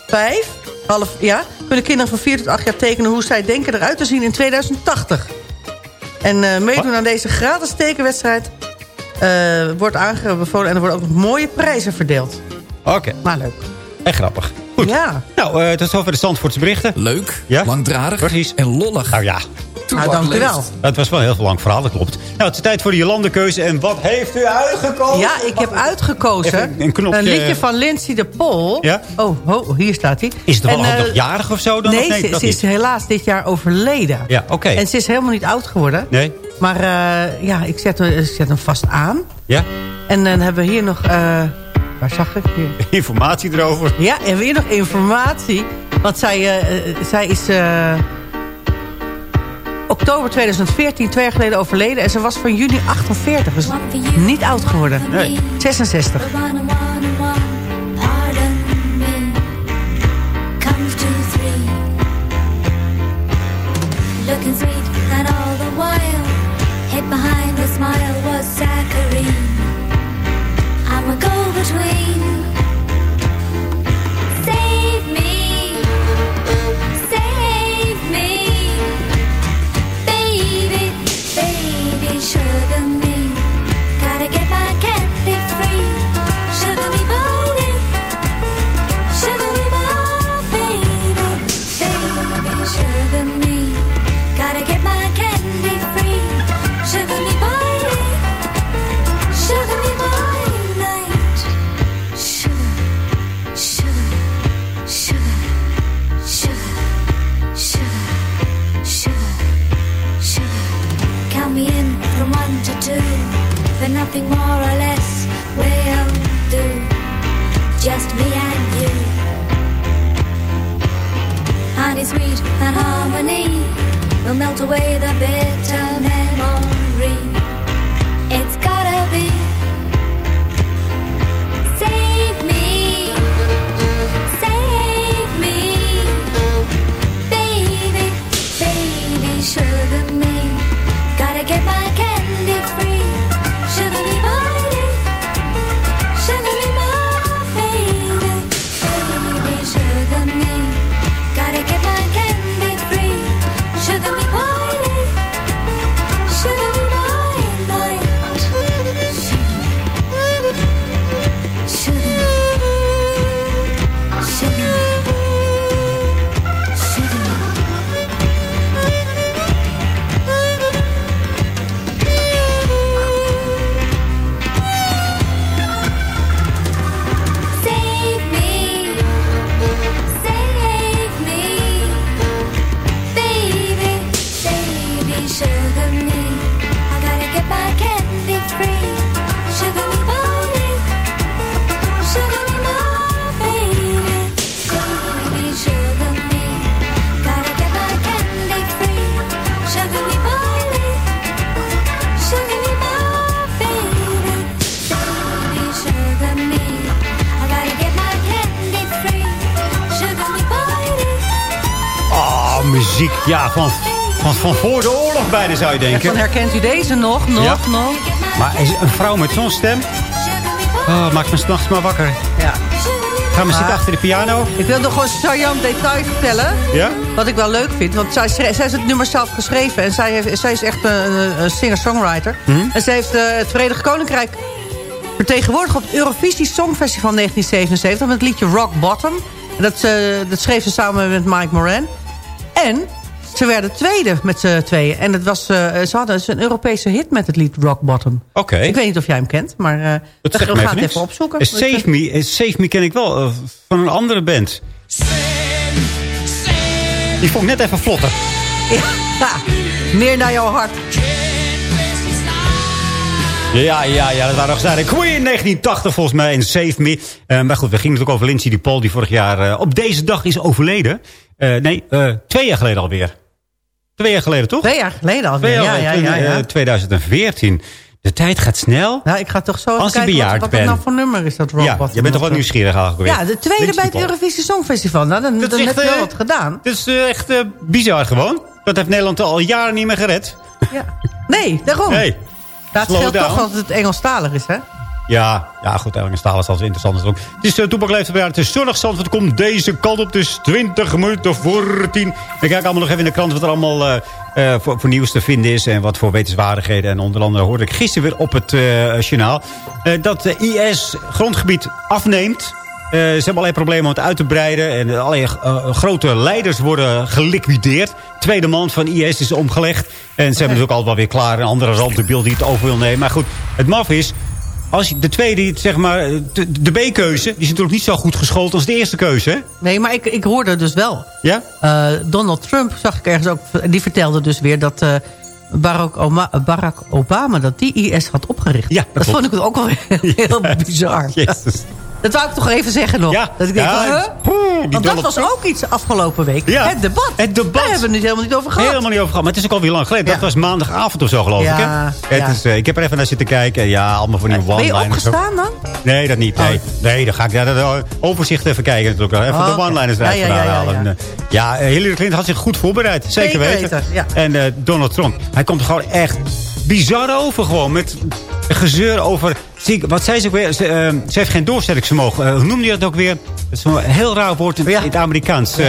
5... Half, ja, kunnen kinderen van 4 tot 8 jaar tekenen... hoe zij denken eruit te zien in 2080. En eh, meedoen aan deze gratis tekenwedstrijd... eh, wordt aangebevolen en er worden ook nog mooie prijzen verdeeld. Oké. Maar leuk. Echt grappig. Goed. Ja. Nou, eh tot zover de Zandvoortse berichten. Leuk, Ja? langdradig Precies. en lollig. Nou ja, Nou, dank u wel. het was wel een heel veel lang verhaal, dat klopt. Nou, het is tijd voor de Jolandekeuze. En wat heeft u uitgekozen? Ja, ik heb uitgekozen een knopje. liedje van Lindsay de Pol. Ja? Oh, oh, hier staat hij. Is het wel En, ook eh, nog jarig of zo dan? Nee, of nee ze, dat ze is niet? helaas dit jaar overleden. Ja, oké. En ze is helemaal niet oud geworden. Nee? Maar eh, ja, ik zet, hem- ik zet hem vast aan. Ja? En dan hebben we hier nog... eh, waar zag ik? Hier. Informatie erover. Ja, en weer nog informatie. Want zij, eh, eh, zij is... eh, oktober 2014, twee jaar geleden overleden. En ze was van juni 48. Dus niet oud geworden. Nee. 66. Looking behind the smile was saccharine muziek. Ja, van, van, van voor de oorlog bijna zou je En denken. van herkent u deze nog? Nog, Ja. nog? Maar een vrouw met zo'n stem... Oh, maakt me s'nachts maar wakker. Ja. Ga maar zitten achter de piano. Ik wil nog gewoon een detail vertellen. Ja? Wat ik wel leuk vind. Want zij, zij heeft het nummer zelf geschreven. En zij, heeft, zij is echt een, een singer-songwriter. Mhm. En zij heeft eh, het Verenigd Koninkrijk vertegenwoordigd... op het Eurovisie Songfestival 1977... met het liedje Rock Bottom. En dat, eh, dat schreef ze samen met Mike Moran. En ze werden tweede met z'n tweeën. En het was, eh, ze hadden een Europese hit met het lied Rock Bottom. Oké. Ik weet niet of jij hem kent, maar eh Dat we gaan het even opzoeken. Eh, Save Me, Save Me ken ik wel van een andere band. Die vond ik net even vlotter. Ja, meer naar jouw hart. Ja, ja, ja, dat waren nog zijn. Queen 1980 volgens mij in Save Me. Maar goed, we gingen natuurlijk over Lindsay de Paul... die vorig jaar op deze dag is overleden. Eh, nee, eh, twee jaar geleden alweer. Twee jaar geleden, toch? Twee jaar geleden al. Twee Ja, jaar ja, geleden, ja, ja. eh, 2014. De tijd gaat snel. Nou, ik ga toch zo Als kijken wat, wat dat nou voor nummer is dat. Ja, je bent toch wel nieuwsgierig eigenlijk. Ja, de tweede bij het. Eurovisie Songfestival. Nou, dan, Dat dan is heb je wel eh, wat gedaan. Dat is eh, echt eh, bizar gewoon. Dat heeft Nederland al jaren niet meer gered. Nee, daarom. Nee. Ja, het Slow scheelt toch dat het Engelstalig is, hè? Ja, ja goed, Engels taal is altijd interessant. ook. Het is uh, Toepak leeft Het is zonnig zand. Het komt deze kant op. Het is 20 minuten voor 10. We kijken allemaal nog even in de krant wat er allemaal eh, eh, voor, voor nieuws te vinden is. En wat voor wetenswaardigheden. En onder andere hoorde ik gisteren weer op het eh journaal. eh, dat de IS grondgebied afneemt. Eh, ze hebben allerlei problemen om het uit te breiden. En eh, allerlei eh, grote leiders worden geliquideerd. Tweede man van IS is omgelegd. En ze hebben het ook altijd wel weer klaar. Een andere randdebiel die het over wil nemen. Maar goed, het maf is... Als de tweede, zeg maar, de, de B-keuze... die is natuurlijk niet zo goed geschoold als de eerste keuze, hè? Nee, maar ik, ik hoorde dus wel. Ja? Eh, Donald Trump zag ik ergens ook. Die vertelde dus weer dat eh, Barack, Oma- Barack Obama dat die IS had opgericht. Ja, dat vond ik ook wel heel, heel bizar. Jezus. Dat wou ik toch even zeggen nog. Ja, dat ik denk, ja, huh? die Want dat was ook iets afgelopen week. Ja, Het debat. Het debat. Daar hebben we het helemaal niet over gehad. Helemaal niet over gehad. Maar het is ook alweer lang geleden. Ja. Dat was maandagavond of zo, geloof ik, hè? ja. Het is, eh, ik heb er even naar zitten kijken. Ja, allemaal voor nieuwe Ben je opgestaan dan? Nee, dat niet. Nee, nee dan ga ik naar de overzicht even kijken. Natuurlijk. Even Oh, de oké. one-liners eruit Ja, ja, ja, ja, halen. ja. Eh, eh, Hillary Clinton had zich goed voorbereid. Zeker, weten. En eh, Donald Trump, hij komt er gewoon echt bizar over. Gewoon met gezeur over... Zie, ik- wat zei ze ook weer? Ze, eh, ze heeft geen doorzettingsvermogen. Eh, hoe noemde je dat ook weer? Dat is een heel raar woord in, in het Amerikaans. Eh,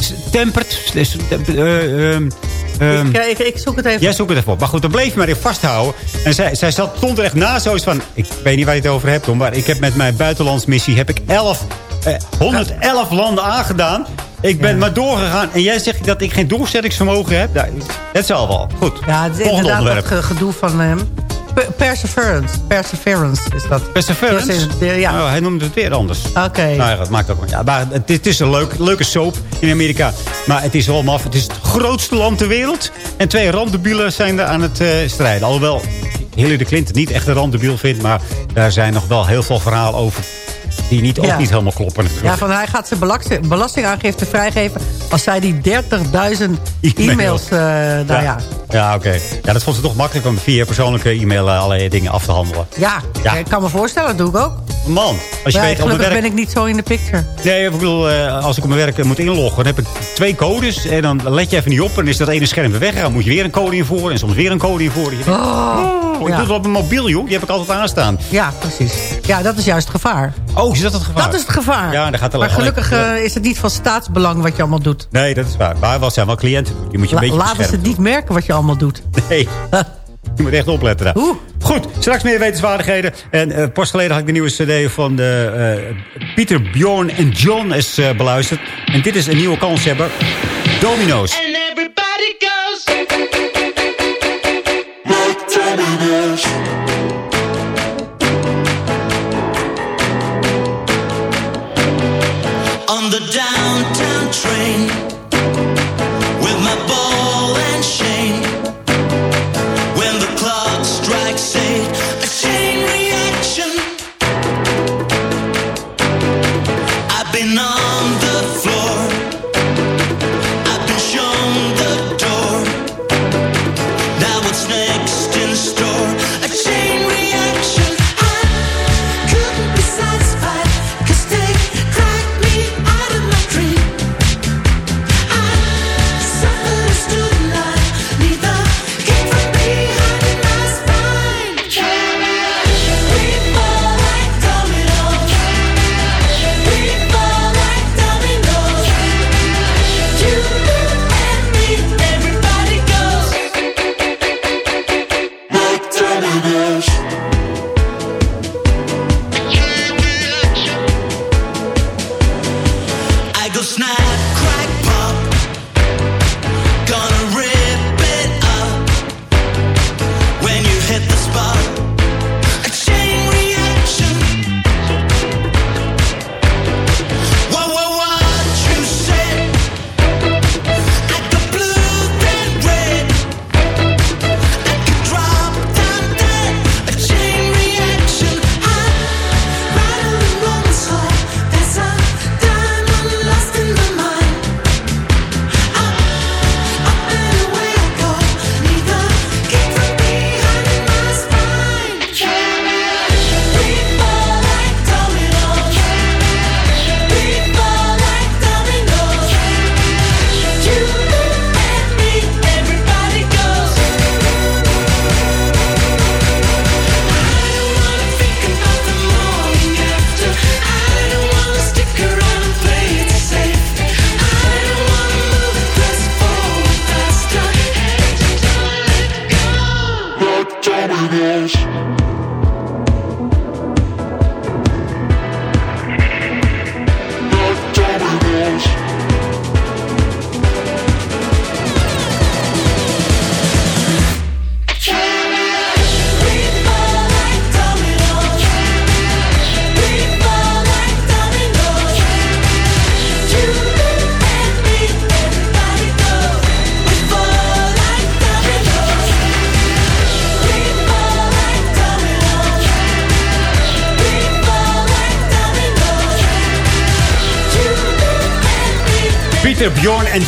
s- tempered. eh, ehm, ehm, ik, ik, ik zoek het even. Jij zoekt het even op. Maar goed, dan bleef je maar even vasthouden. En zij, zij zat, stond er echt na zoiets van... Ik weet niet waar je het over hebt, maar ik heb met mijn buitenlandsmissie... heb ik 11, eh, 111 landen aangedaan. Ik ben maar doorgegaan. En jij zegt dat ik geen doorzettingsvermogen heb? Nou, dat zal wel. Goed. Ja, het is inderdaad onderwerp. dat gedoe van hem. Per- Perseverance. Perseverance is dat. Perseverance? Ja. Oh, hij noemde het weer anders. Oké. Nou ja, dat maakt ook. Ja, maar het, het is een leuk, leuke soap in Amerika. Maar het is wel maf. Het is het grootste land ter wereld. En twee randebielen zijn er aan het eh, strijden. Alhoewel Hillary Clinton niet echt een randebiel vindt. Maar daar zijn nog wel heel veel verhalen over. Die niet, ook Ja. niet helemaal kloppen natuurlijk. Ja, van hij gaat zijn belasting, belastingaangifte vrijgeven... als zij die 30.000 e-mails... nou ja, Ja, oké. Ja, dat vond ze toch makkelijk om via persoonlijke e-mail eh, allerlei dingen af te handelen. ja, Ja. ik kan me voorstellen, dat doe ik ook. Man, als je Maar weet gelukkig werk... ben ik niet zo in de picture. Nee, ik bedoel, eh, als ik op mijn werk moet inloggen... dan heb ik twee codes en dan let je even niet op... en is dat ene scherm weer weg. Dan moet je weer een code invoeren en soms weer een code invoeren. Je denkt, oh, ik ja. doe het op mijn mobiel, joh. Die heb ik altijd aanstaan. Ja, precies. Ja, dat is juist het gevaar. Oh, is dat het gevaar? Dat is het gevaar. Ja, dan gaat er maar alleen- gelukkig eh, is het niet van staatsbelang wat je allemaal doet. Nee, dat is waar. Maar wel zijn wel cliënten. Die moet je een La- beetje laten ze het niet merken wat je allemaal doet. Nee. Je moet echt opletten daar. Goed, straks meer wetenswaardigheden. En eh, pas geleden had ik de nieuwe cd van de, eh, Pieter, Bjorn en John eens eh, beluisterd. En dit is een nieuwe kanshebber. Domino's. Domino's.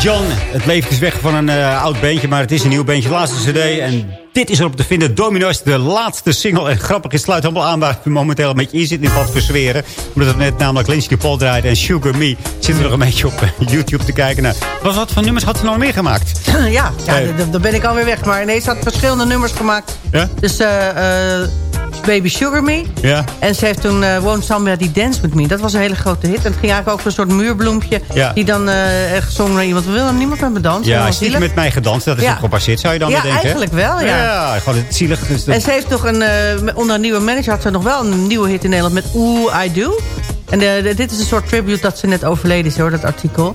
John. Het leven is weg van een eh, oud beentje, maar het is een nieuw beentje. Laatste cd en dit is erop te vinden. Domino's, de laatste single. En grappig, het sluit helemaal aan waar we momenteel een beetje in zit in wat versweren. Omdat het net namelijk Lindsay Paul draaide en Sugar Me. Zitten we nog een beetje op eh, YouTube te kijken. Nou, wat, wat voor nummers had ze nog meer gemaakt? ja, ja Eh. d- dan ben ik alweer weg. Maar nee, ze had verschillende nummers gemaakt. Ja? Dus eh, eh, Baby Sugar Me. Ja. En ze heeft toen uh, Won't Somebody Dance With Me. Dat was een hele grote hit. En het ging eigenlijk over een soort muurbloempje. Ja. Die dan eh, echt gezongen door iemand. We willen niemand met me dansen. Ja, stiekem zielig. met mij gedanst. Dat is Ja. ook gepasseerd, zou je dan Ja, denken. hè? eigenlijk wel, ja. Ja, gewoon het zielig. Dus En ze heeft nog een, eh, onder een nieuwe manager had ze nog wel een nieuwe hit in Nederland met Ooh, I Do. En de- dit is een soort tribute dat ze net overleden is hoor, dat artikel.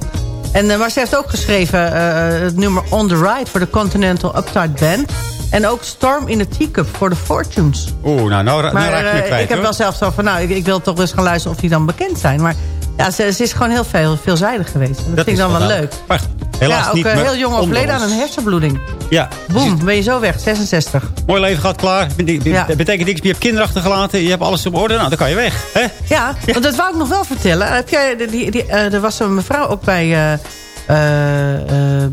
En, eh, maar ze heeft ook geschreven eh, het nummer On The Ride voor de Continental Upside Band. En ook Storm in the Teacup voor de Fortunes. Oeh, nou, nou, nou Maar raak je me eh, kwijt. ik heb hoor. wel zelf zo van, nou, ik, ik wil toch eens gaan luisteren of die dan bekend zijn. Maar ja, ze, ze is gewoon heel veel, veelzijdig geweest. Dat, vind ik dan wel leuk. Maar helaas ja, ook niet eh, heel jong overleden aan een hersenbloeding. Ja, Boom, ben je zo weg, 66. mooi leven gaat klaar. Ja. Dat betekent niks. Je hebt kinderen achtergelaten. Je hebt alles op orde. Nou, dan kan je weg. Hè? Ja, want dat wou ik nog wel vertellen. Heb jij, die, die, eh, er was een mevrouw ook bij, eh,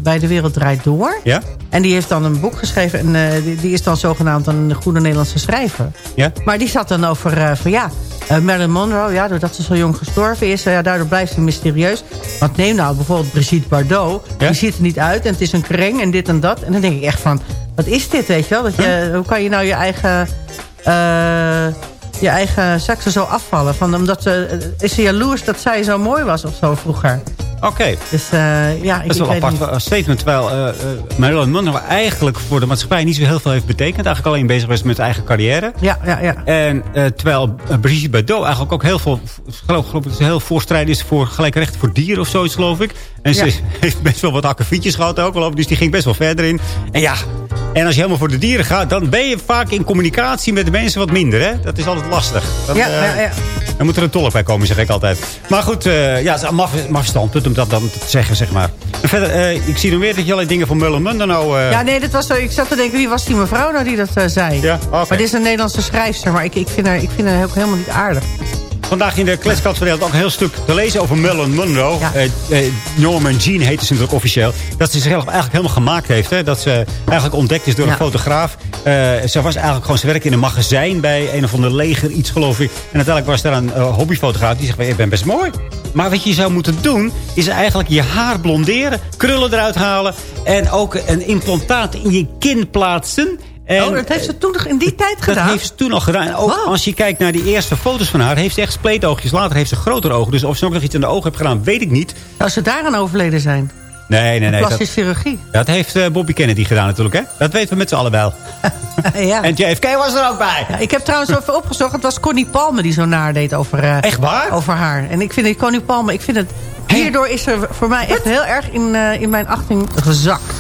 bij De Wereld Draait Door. Ja? En die heeft dan een boek geschreven. En eh, die, die is dan zogenaamd een goede Nederlandse schrijver. Ja? Maar die zat dan over eh, van ja... eh, Marilyn Monroe, ja, doordat ze zo jong gestorven is... eh, ja, daardoor blijft ze mysterieus. Want neem nou bijvoorbeeld Brigitte Bardot. Ja? Die ziet er niet uit en het is een kreng en dit en dat. En dan denk ik echt van, wat is dit, weet je wel? Dat je, Hoe kan je nou je eigen... eh, je eigen seksen zo afvallen. Van, omdat ze, eh, is ze jaloers dat zij zo mooi was of zo vroeger. Oké. Dus eh, ja, ik, Dat is wel weet apart niet. uh, statement. Terwijl eh, eh, Marilyn Monroe eigenlijk voor de maatschappij niet zo heel veel heeft betekend. Eigenlijk alleen bezig was met haar eigen carrière. Ja, ja, ja. En terwijl Brigitte Bardot eigenlijk ook heel veel... geloof, geloof ik, dat heel voorstrijden is voor gelijke rechten voor dieren of zoiets, geloof ik. En ze Ja. heeft best wel wat akkefietjes gehad ook, geloof ik. Dus die ging best wel verder in. En ja, en als je helemaal voor de dieren gaat... dan ben je vaak in communicatie met de mensen wat minder, hè? Dat is altijd lastig. Dan, Ja, ja, ja. Dan moet er een tolk bij komen, zeg ik altijd. Maar goed, eh, ja, het is een maf, maf standpunt om dat dan te zeggen, zeg maar. En verder, eh, ik zie nog meer dat je allerlei dingen van Mullen Munder nou... eh, Ja, nee, dat was zo. Ik zat te denken, wie was die mevrouw nou die dat zei? Ja, oké. Maar dit is een Nederlandse schrijfster, maar ik, ik, vind, haar, ik vind haar ook helemaal niet aardig. Vandaag in de kletskast verdeeld ook een heel stuk te lezen over Marilyn Monroe. Ja. Eh, eh, Norman Jean heette ze natuurlijk officieel. Dat ze zichzelf eigenlijk helemaal gemaakt heeft. Hè? Dat ze eigenlijk ontdekt is door Ja. een fotograaf. Eh, ze was eigenlijk gewoon, ze werkte in een magazijn bij een of ander leger, iets geloof ik. En uiteindelijk was daar een hobbyfotograaf die zegt, ik ben best mooi. Maar wat je zou moeten doen, is eigenlijk je haar blonderen, krullen eruit halen. En ook een implantaat in je kin plaatsen. En, oh, dat heeft ze toen nog in die tijd dat gedaan? heeft ze toen al gedaan. Ook Wow. als je kijkt naar die eerste foto's van haar... heeft ze echt spleetoogjes. Later heeft ze grotere ogen. Dus of ze ook nog iets in de ogen heeft gedaan, weet ik niet. Zou ze daaraan overleden zijn? Nee, nee, nee. Dat, Plastische chirurgie. dat heeft eh, Bobby Kennedy gedaan natuurlijk, hè? Dat weten we met z'n allen wel. ja. En JFK was er ook bij. Ja, ik heb trouwens even opgezocht. Het was Connie Palme die zo naar deed over, eh, Echt waar? over haar. En ik vind die Connie Palme... Ik vind het, hierdoor is er voor mij echt heel erg in, eh, in mijn achting gezakt.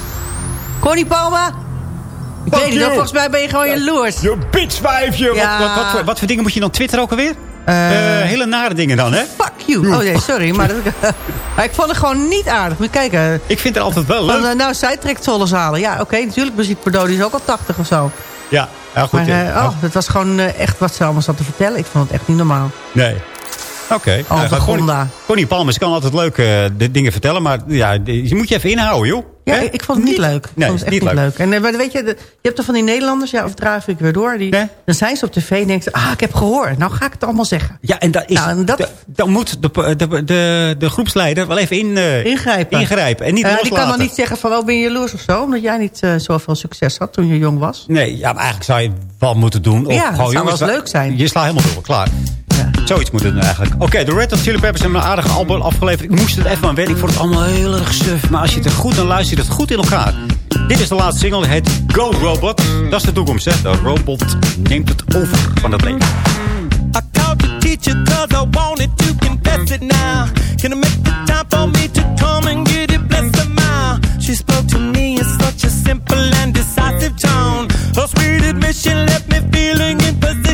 Connie Palme... Ik weet niet, volgens mij ben je gewoon jaloers. Je bitchwijfje. Ja. Wat, wat, wat, voor, wat voor dingen moet je dan twitteren ook alweer? Eh, hele nare dingen dan, hè? Fuck you. Oh nee, sorry. Maar, dat, maar ik vond het gewoon niet aardig. Moet kijken. Ik vind het altijd wel leuk. eh, nou, zij trekt volle zalen. Ja, oké, natuurlijk. Brigitte Bardot die is ook al 80 of zo. Ja, ja goed. Maar ja. oh, dat was gewoon echt wat ze allemaal zat te vertellen. Ik vond het echt niet normaal. Nee. Oké. Alta Connie, Gonda. Connie Palmer, ze kan altijd leuk eh, dingen vertellen. Maar ja, je moet je even inhouden, joh. Ja, ik, vond het niet leuk. Ik Nee, vond het echt niet leuk. leuk. En eh, weet je, de- je hebt er van die Nederlanders, ja, of draaf ik weer door. Die, Nee. Dan zijn ze op tv en denken ze, ah, ik heb gehoord. Nou ga ik het allemaal zeggen. Ja, en dat is, Nou, en dat- da- dan moet de, de, de, de groepsleider wel even in, eh, Ingrijpen. ingrijpen. En niet Eh, die kan dan niet zeggen van, oh, ben je jaloers of zo? Omdat jij niet zoveel succes had toen je jong was. Nee, ja, maar eigenlijk zou je wel moeten doen. Of Ja, dat gewoon, zou wel jongens, eens leuk zijn. Je slaat helemaal door, klaar. Zoiets moet het doen eigenlijk. Oké, de Red Hot Chili Peppers hebben een aardige album afgeleverd. Ik moest het even aan wennen. Ik vond het allemaal heel erg suf. Maar als je het er goed naar luistert, zit het goed in elkaar. Dit is de laatste single. Het Go Robot. Dat is de toekomst, hè. De robot neemt het over van het leven. I called the teacher cause I wanted to confess it now. I make the time for me to come and get it? Bless her mind. She spoke to me in such a simple and decisive tone. Her sweet admission left me feeling in position.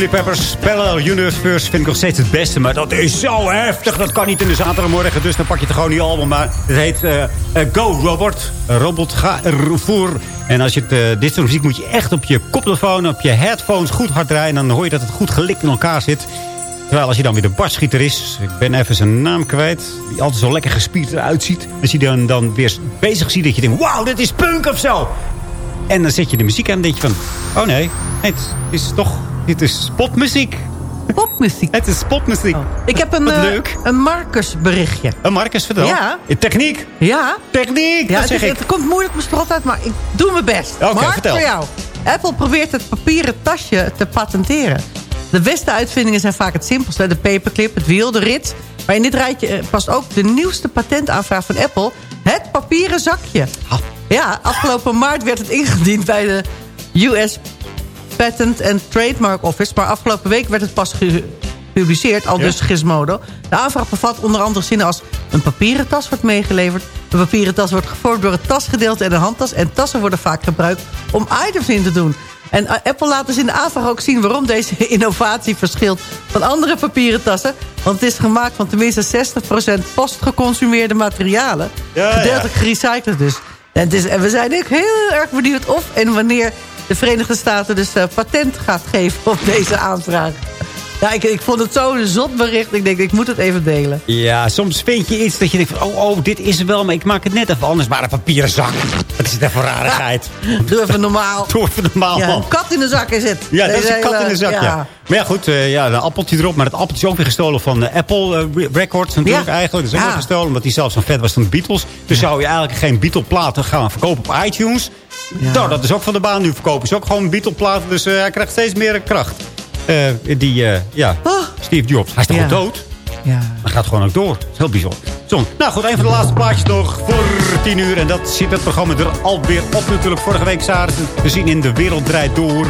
Chili Peppers, Parallel Universe vind ik nog steeds het beste. Maar dat is zo heftig. Dat kan niet in de zaterdagmorgen. Dus dan pak je het gewoon niet album. Maar het heet eh, eh, Go Robot. Robot ga ervoor. En als je het, eh, dit soort muziek moet je echt op je koptelefoon, op je headphones goed hard draaien. En dan hoor je dat het goed gelikt in elkaar zit. Terwijl als je dan weer de basschieter is. Ik ben even zijn naam kwijt. Die altijd zo lekker gespierd eruit ziet. Als je dan, dan weer bezig ziet dat je denkt. Wauw, dit is punk of zo. En dan zet je de muziek aan en denk je van... Oh nee, het is toch... Dit is popmuziek. Popmuziek? Het is popmuziek. Ik heb een, eh, leuk. een Marcus berichtje. Een Marcus, vertel. Ja. Techniek. Ja. Techniek, Ja, dat het, zeg is- ik. het komt moeilijk mijn strot uit, maar ik doe mijn best. Oké, Mark, vertel. voor jou. Apple probeert het papieren tasje te patenteren. De beste uitvindingen zijn vaak het simpelste. De paperclip, het wiel, de rit. Maar in dit rijtje eh, past ook de nieuwste patentaanvraag van Apple. Het papieren zakje. Ja, afgelopen maart werd het ingediend bij de US Patent and Trademark Office. Maar afgelopen week werd het pas gepubliceerd, al Ja. dus Gizmodo. De aanvraag bevat onder andere zinnen als... een papieren tas wordt meegeleverd. Een papieren tas wordt gevormd door het tasgedeelte en een handtas. En tassen worden vaak gebruikt om items in te doen. En eh, Apple laat dus in de aanvraag ook zien... waarom deze innovatie verschilt van andere papieren tassen. Want het is gemaakt van tenminste 60% postgeconsumeerde materialen. Ja, gedeeltelijk gerecycled dus. En, het is, en we zijn ook heel erg benieuwd of en wanneer de Verenigde Staten dus eh, patent gaat geven op deze aanvraag. Ja, ik, ik vond het zo'n zot bericht. Ik denk, ik moet het even delen. Ja, soms vind je iets dat je denkt van... Oh, oh, dit is er wel, maar ik maak het net even anders. Maar een papieren zak. Wat is het voor rarigheid? Doe even normaal. Doe even normaal, Ja, man. een kat in de zak is het. Ja, dat is een kat in de zak, ja. Maar ja, goed, eh, ja, een appeltje erop. Maar dat appeltje is ook weer gestolen van eh, Apple Re- Records natuurlijk Ja. eigenlijk. Dat is ook weer gestolen, omdat die zelf zo'n vet was van de Beatles. Dus zou je eigenlijk geen Beatle-platen gaan verkopen op iTunes. Nou, dat is ook van de baan. Nu verkopen ze ook gewoon Beatle-platen. Dus eh, hij krijgt steeds meer kracht. Eh, die, eh, ja, Steve Jobs. Hij is toch Ja. dood? Ja. Maar gaat gewoon ook door. Dat is heel bijzonder. Zo, nou goed, een van de laatste plaatjes nog voor 10 uur. En dat zit het programma er alweer op natuurlijk. Vorige week zaten ze te zien in De Wereld Draait Door.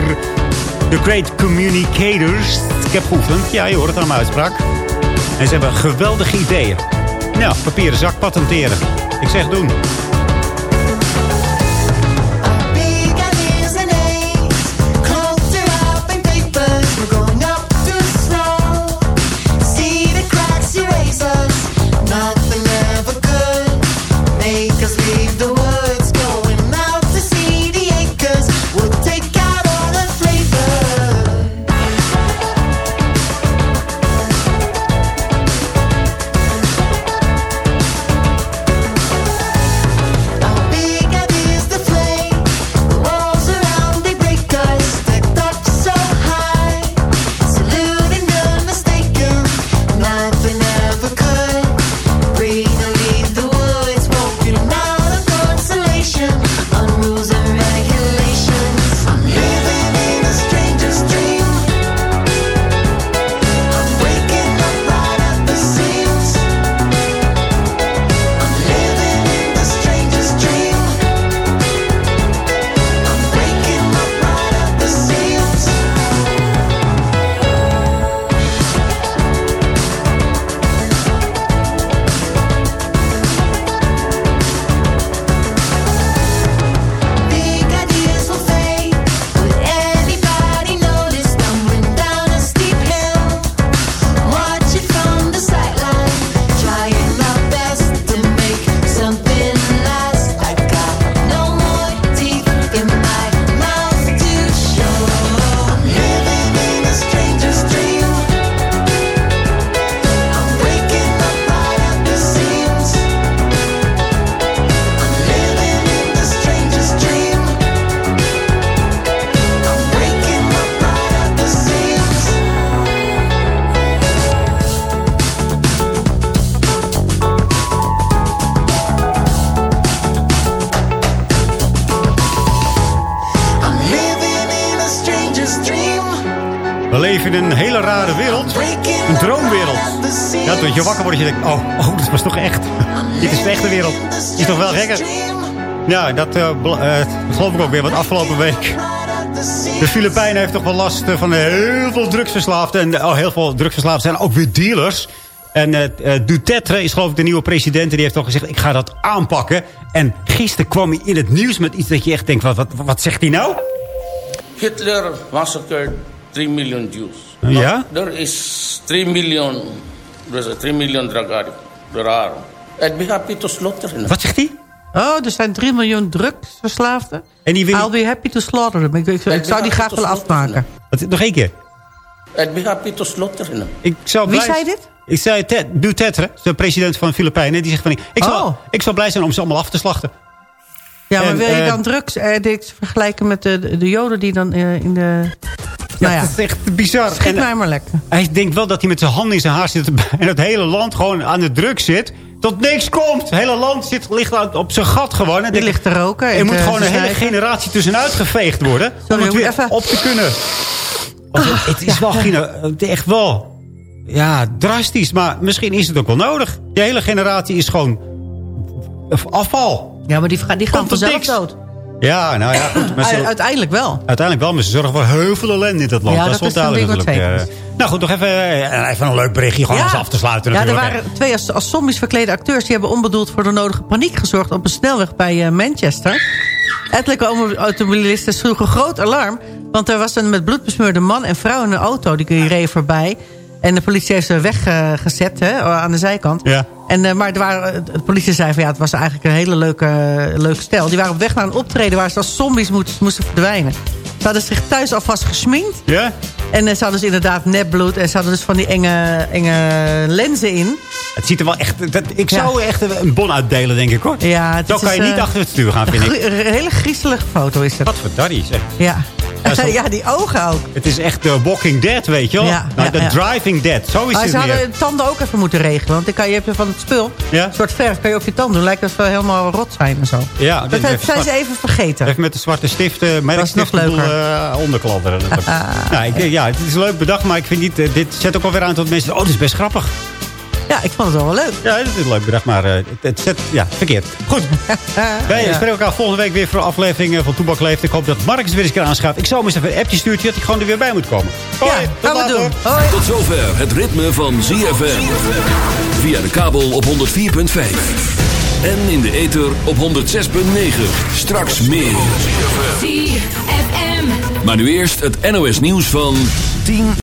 The Great Communicators. Ik heb geoefend. Ja, je hoort het aan mijn uitspraak. En ze hebben geweldige ideeën. Nou, papieren zak patenteren. Ik zeg doen. In een hele rare wereld. Een droomwereld. Ja, dat je wakker wordt je denkt... Oh, oh, dat was toch echt. Dit is de echte wereld. Is toch wel gekker. Ja, dat eh, eh, geloof ik ook weer. Want afgelopen week... De Filipijnen heeft toch wel last eh, van heel veel drugsverslaafden. En oh, heel veel drugsverslaafden zijn ook weer dealers. En eh, Duterte is geloof ik de nieuwe president. En die heeft toch gezegd, ik ga dat aanpakken. En gisteren kwam hij in het nieuws met iets dat je echt denkt... Wat, wat, wat zegt hij nou? Hitler massacred 3 million Jews. Ja? There is 3 million, there's a 3 million drug addicts. There are. I'd be happy to slaughter them. Wat zegt hij? Oh, er zijn 3 miljoen drugsverslaafden. En die wil... I'll be happy to slaughter them. Ik, ik, ik zou die graag willen afmaken. Wat, nog één keer. I'd be happy to slaughter them. Ik zou Wie blij- zei dit? Ik zei Ted, Duterte, de president van de Filipijnen. Die zegt van, ik zou, Oh. ik zou blij zijn om ze allemaal af te slachten. Ja, maar En, wil je eh, dan drugs addicts vergelijken met de, de, de joden die dan eh, in de... nou ja, dat is echt bizar. schiet En, mij maar lekker. Hij denkt wel dat hij met zijn handen in zijn haar zit en het hele land gewoon aan de druk zit. Tot niks komt. Het hele land zit, ligt op zijn gat gewoon. En Die ligt te roken. Er moet gewoon een hele generatie tussenuit geveegd worden. Sorry, om het weer even- op te kunnen. Het, het is wel echt wel ja, drastisch. Maar misschien is het ook wel nodig. Die hele generatie is gewoon afval. Ja, maar die, gaan- die gaan vanzelf dood. Ja, nou ja. Goed, Uiteindelijk wel. Uiteindelijk wel, maar ze zorgen voor heel veel ellende in dat land. Ja, dat, dat is wel duidelijk natuurlijk. Eh, nou goed, nog even, eh, even een leuk berichtje gewoon om ze af te sluiten Ja, er natuurlijk. waren twee als, als zombies verklede acteurs... die hebben onbedoeld voor de nodige paniek gezorgd... op een snelweg bij eh, Manchester. Ettelijke auto- automobilisten sloegen groot alarm... want er was een met bloed besmeurde man en vrouw in een auto... die reden voorbij. En de politie heeft ze weggezet hè, aan de zijkant. Ja. En, eh, maar er waren, de politie zei van ja, het was eigenlijk een hele leuke, leuke stel. Die waren op weg naar een optreden waar ze als zombies moesten, moesten verdwijnen. Ze hadden zich thuis alvast gesminkt. Ja? En eh, ze hadden dus inderdaad nepbloed. En ze hadden dus van die enge, enge lenzen in. Het ziet er wel echt... Dat, ik Ja. zou echt een bon uitdelen, denk ik hoor. Ja, is kan je dus, niet eh, achter het stuur gaan, vind ik. Een hele griezelige foto is het. Wat voor daddy, zeg. Ja. Ja, zo- ja, die ogen ook. Het is echt de Walking Dead, weet je wel? Ja, nou, ja, de ja. Driving Dead, zo is het ze hadden de tanden ook even moeten regelen. Want dan kan je, heb je van het spul, Ja? een soort verf, kan je op je tanden doen. Lijkt alsof ze helemaal rot zijn en zo. Ja, Dat dit- zijn ze even vergeten. Even met de zwarte stift, uh, Dat is nog merkstift, de boel, leuker. eh, onderkladderen. nou, ik, ja, het is leuk bedacht, maar ik vind niet... eh, dit zet ook alweer aan tot mensen... Oh, dit is best grappig. Ja, ik vond het wel wel leuk. Ja, het is leuk bedacht, maar eh, het, zet... Ja, verkeerd. Goed. Wij Ja. spreken elkaar volgende week weer voor een aflevering eh, van Toebak Leeft. Ik hoop dat Marcus weer eens kan aanschaffen. Ik zou hem eens even een appje sturen dat hij gewoon er weer bij moet komen. Hoi, tot gaan we doen. Hoi. Tot zover het ritme van ZFM. Via de kabel op 104.5. En in de ether op 106.9. Straks meer. ZFM. Maar nu eerst het NOS nieuws van 10